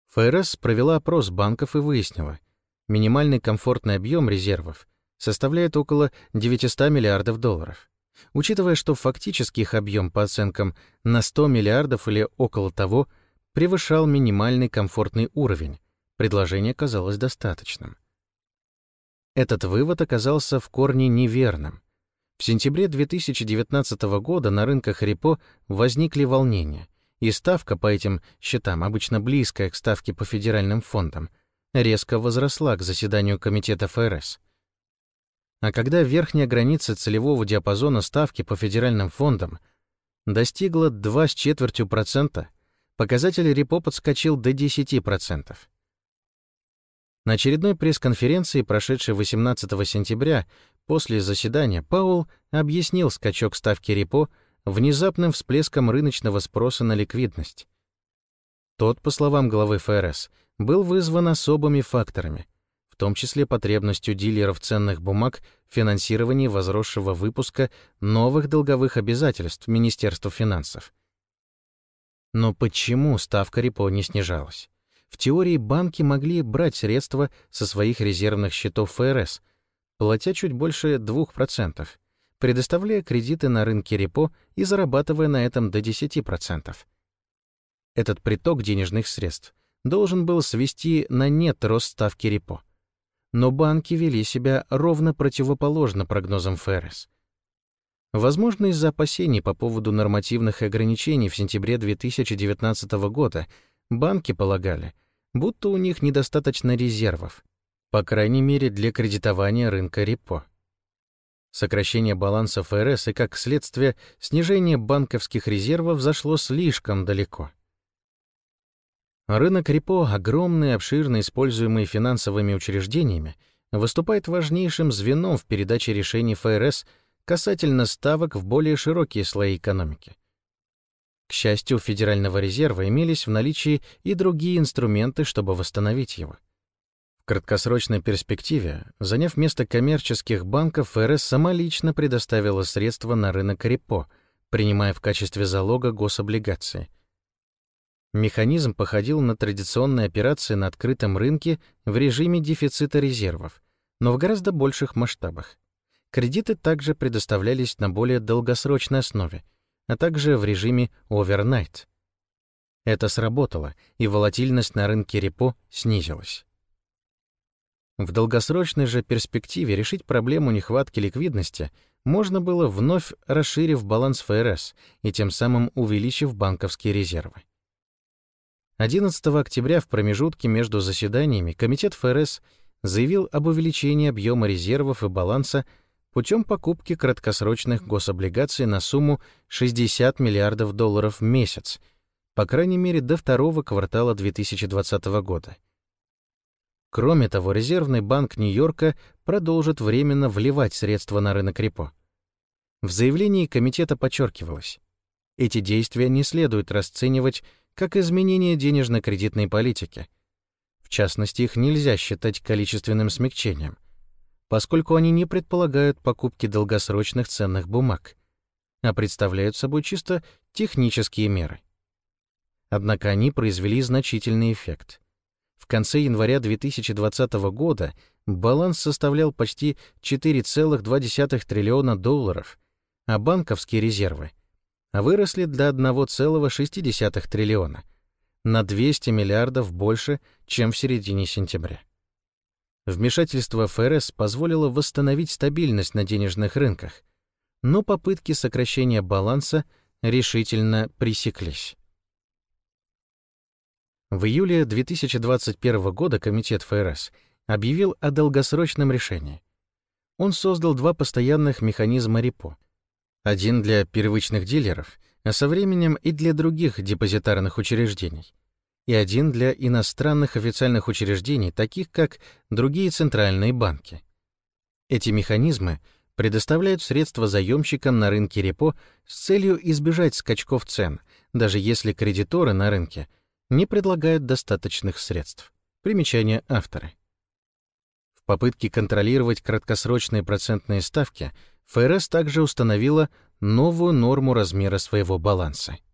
ФРС провела опрос банков и выяснила, минимальный комфортный объем резервов составляет около 900 миллиардов долларов. Учитывая, что фактически их объем по оценкам на 100 миллиардов или около того превышал минимальный комфортный уровень, предложение казалось достаточным. Этот вывод оказался в корне неверным. В сентябре 2019 года на рынках репо возникли волнения, и ставка по этим счетам, обычно близкая к ставке по федеральным фондам, резко возросла к заседанию Комитета ФРС — а когда верхняя граница целевого диапазона ставки по федеральным фондам достигла 2 с четвертью процента, показатель репо подскочил до 10%. На очередной пресс-конференции, прошедшей 18 сентября, после заседания, Паул объяснил скачок ставки репо внезапным всплеском рыночного спроса на ликвидность. Тот, по словам главы ФРС, был вызван особыми факторами, том числе потребностью дилеров ценных бумаг в финансировании возросшего выпуска новых долговых обязательств Министерства финансов Но почему ставка репо не снижалась? В теории банки могли брать средства со своих резервных счетов ФРС, платя чуть больше 2%, предоставляя кредиты на рынке репо и зарабатывая на этом до 10%. Этот приток денежных средств должен был свести на нет рост ставки репо. Но банки вели себя ровно противоположно прогнозам ФРС. Возможно, из-за опасений по поводу нормативных ограничений в сентябре 2019 года банки полагали, будто у них недостаточно резервов, по крайней мере для кредитования рынка репо. Сокращение баланса ФРС и, как следствие, снижение банковских резервов зашло слишком далеко. Рынок репо, огромный, обширно используемый финансовыми учреждениями, выступает важнейшим звеном в передаче решений ФРС касательно ставок в более широкие слои экономики. К счастью, у Федерального резерва имелись в наличии и другие инструменты, чтобы восстановить его. В краткосрочной перспективе, заняв место коммерческих банков, ФРС сама лично предоставила средства на рынок репо, принимая в качестве залога гособлигации — Механизм походил на традиционные операции на открытом рынке в режиме дефицита резервов, но в гораздо больших масштабах. Кредиты также предоставлялись на более долгосрочной основе, а также в режиме overnight. Это сработало, и волатильность на рынке репо снизилась. В долгосрочной же перспективе решить проблему нехватки ликвидности можно было вновь расширив баланс ФРС и тем самым увеличив банковские резервы. 11 октября в промежутке между заседаниями Комитет ФРС заявил об увеличении объема резервов и баланса путем покупки краткосрочных гособлигаций на сумму 60 миллиардов долларов в месяц, по крайней мере до второго квартала 2020 года. Кроме того, Резервный банк Нью-Йорка продолжит временно вливать средства на рынок репо. В заявлении комитета подчеркивалось, эти действия не следует расценивать как изменение денежно-кредитной политики. В частности, их нельзя считать количественным смягчением, поскольку они не предполагают покупки долгосрочных ценных бумаг, а представляют собой чисто технические меры. Однако они произвели значительный эффект. В конце января 2020 года баланс составлял почти 4,2 триллиона долларов, а банковские резервы выросли до 1,6 триллиона, на 200 миллиардов больше, чем в середине сентября. Вмешательство ФРС позволило восстановить стабильность на денежных рынках, но попытки сокращения баланса решительно пресеклись. В июле 2021 года Комитет ФРС объявил о долгосрочном решении. Он создал два постоянных механизма репо — один для первичных дилеров, а со временем и для других депозитарных учреждений. И один для иностранных официальных учреждений, таких как другие центральные банки. Эти механизмы предоставляют средства заемщикам на рынке репо с целью избежать скачков цен, даже если кредиторы на рынке не предлагают достаточных средств. Примечание автора. В попытке контролировать краткосрочные процентные ставки ФРС также установила новую норму размера своего баланса —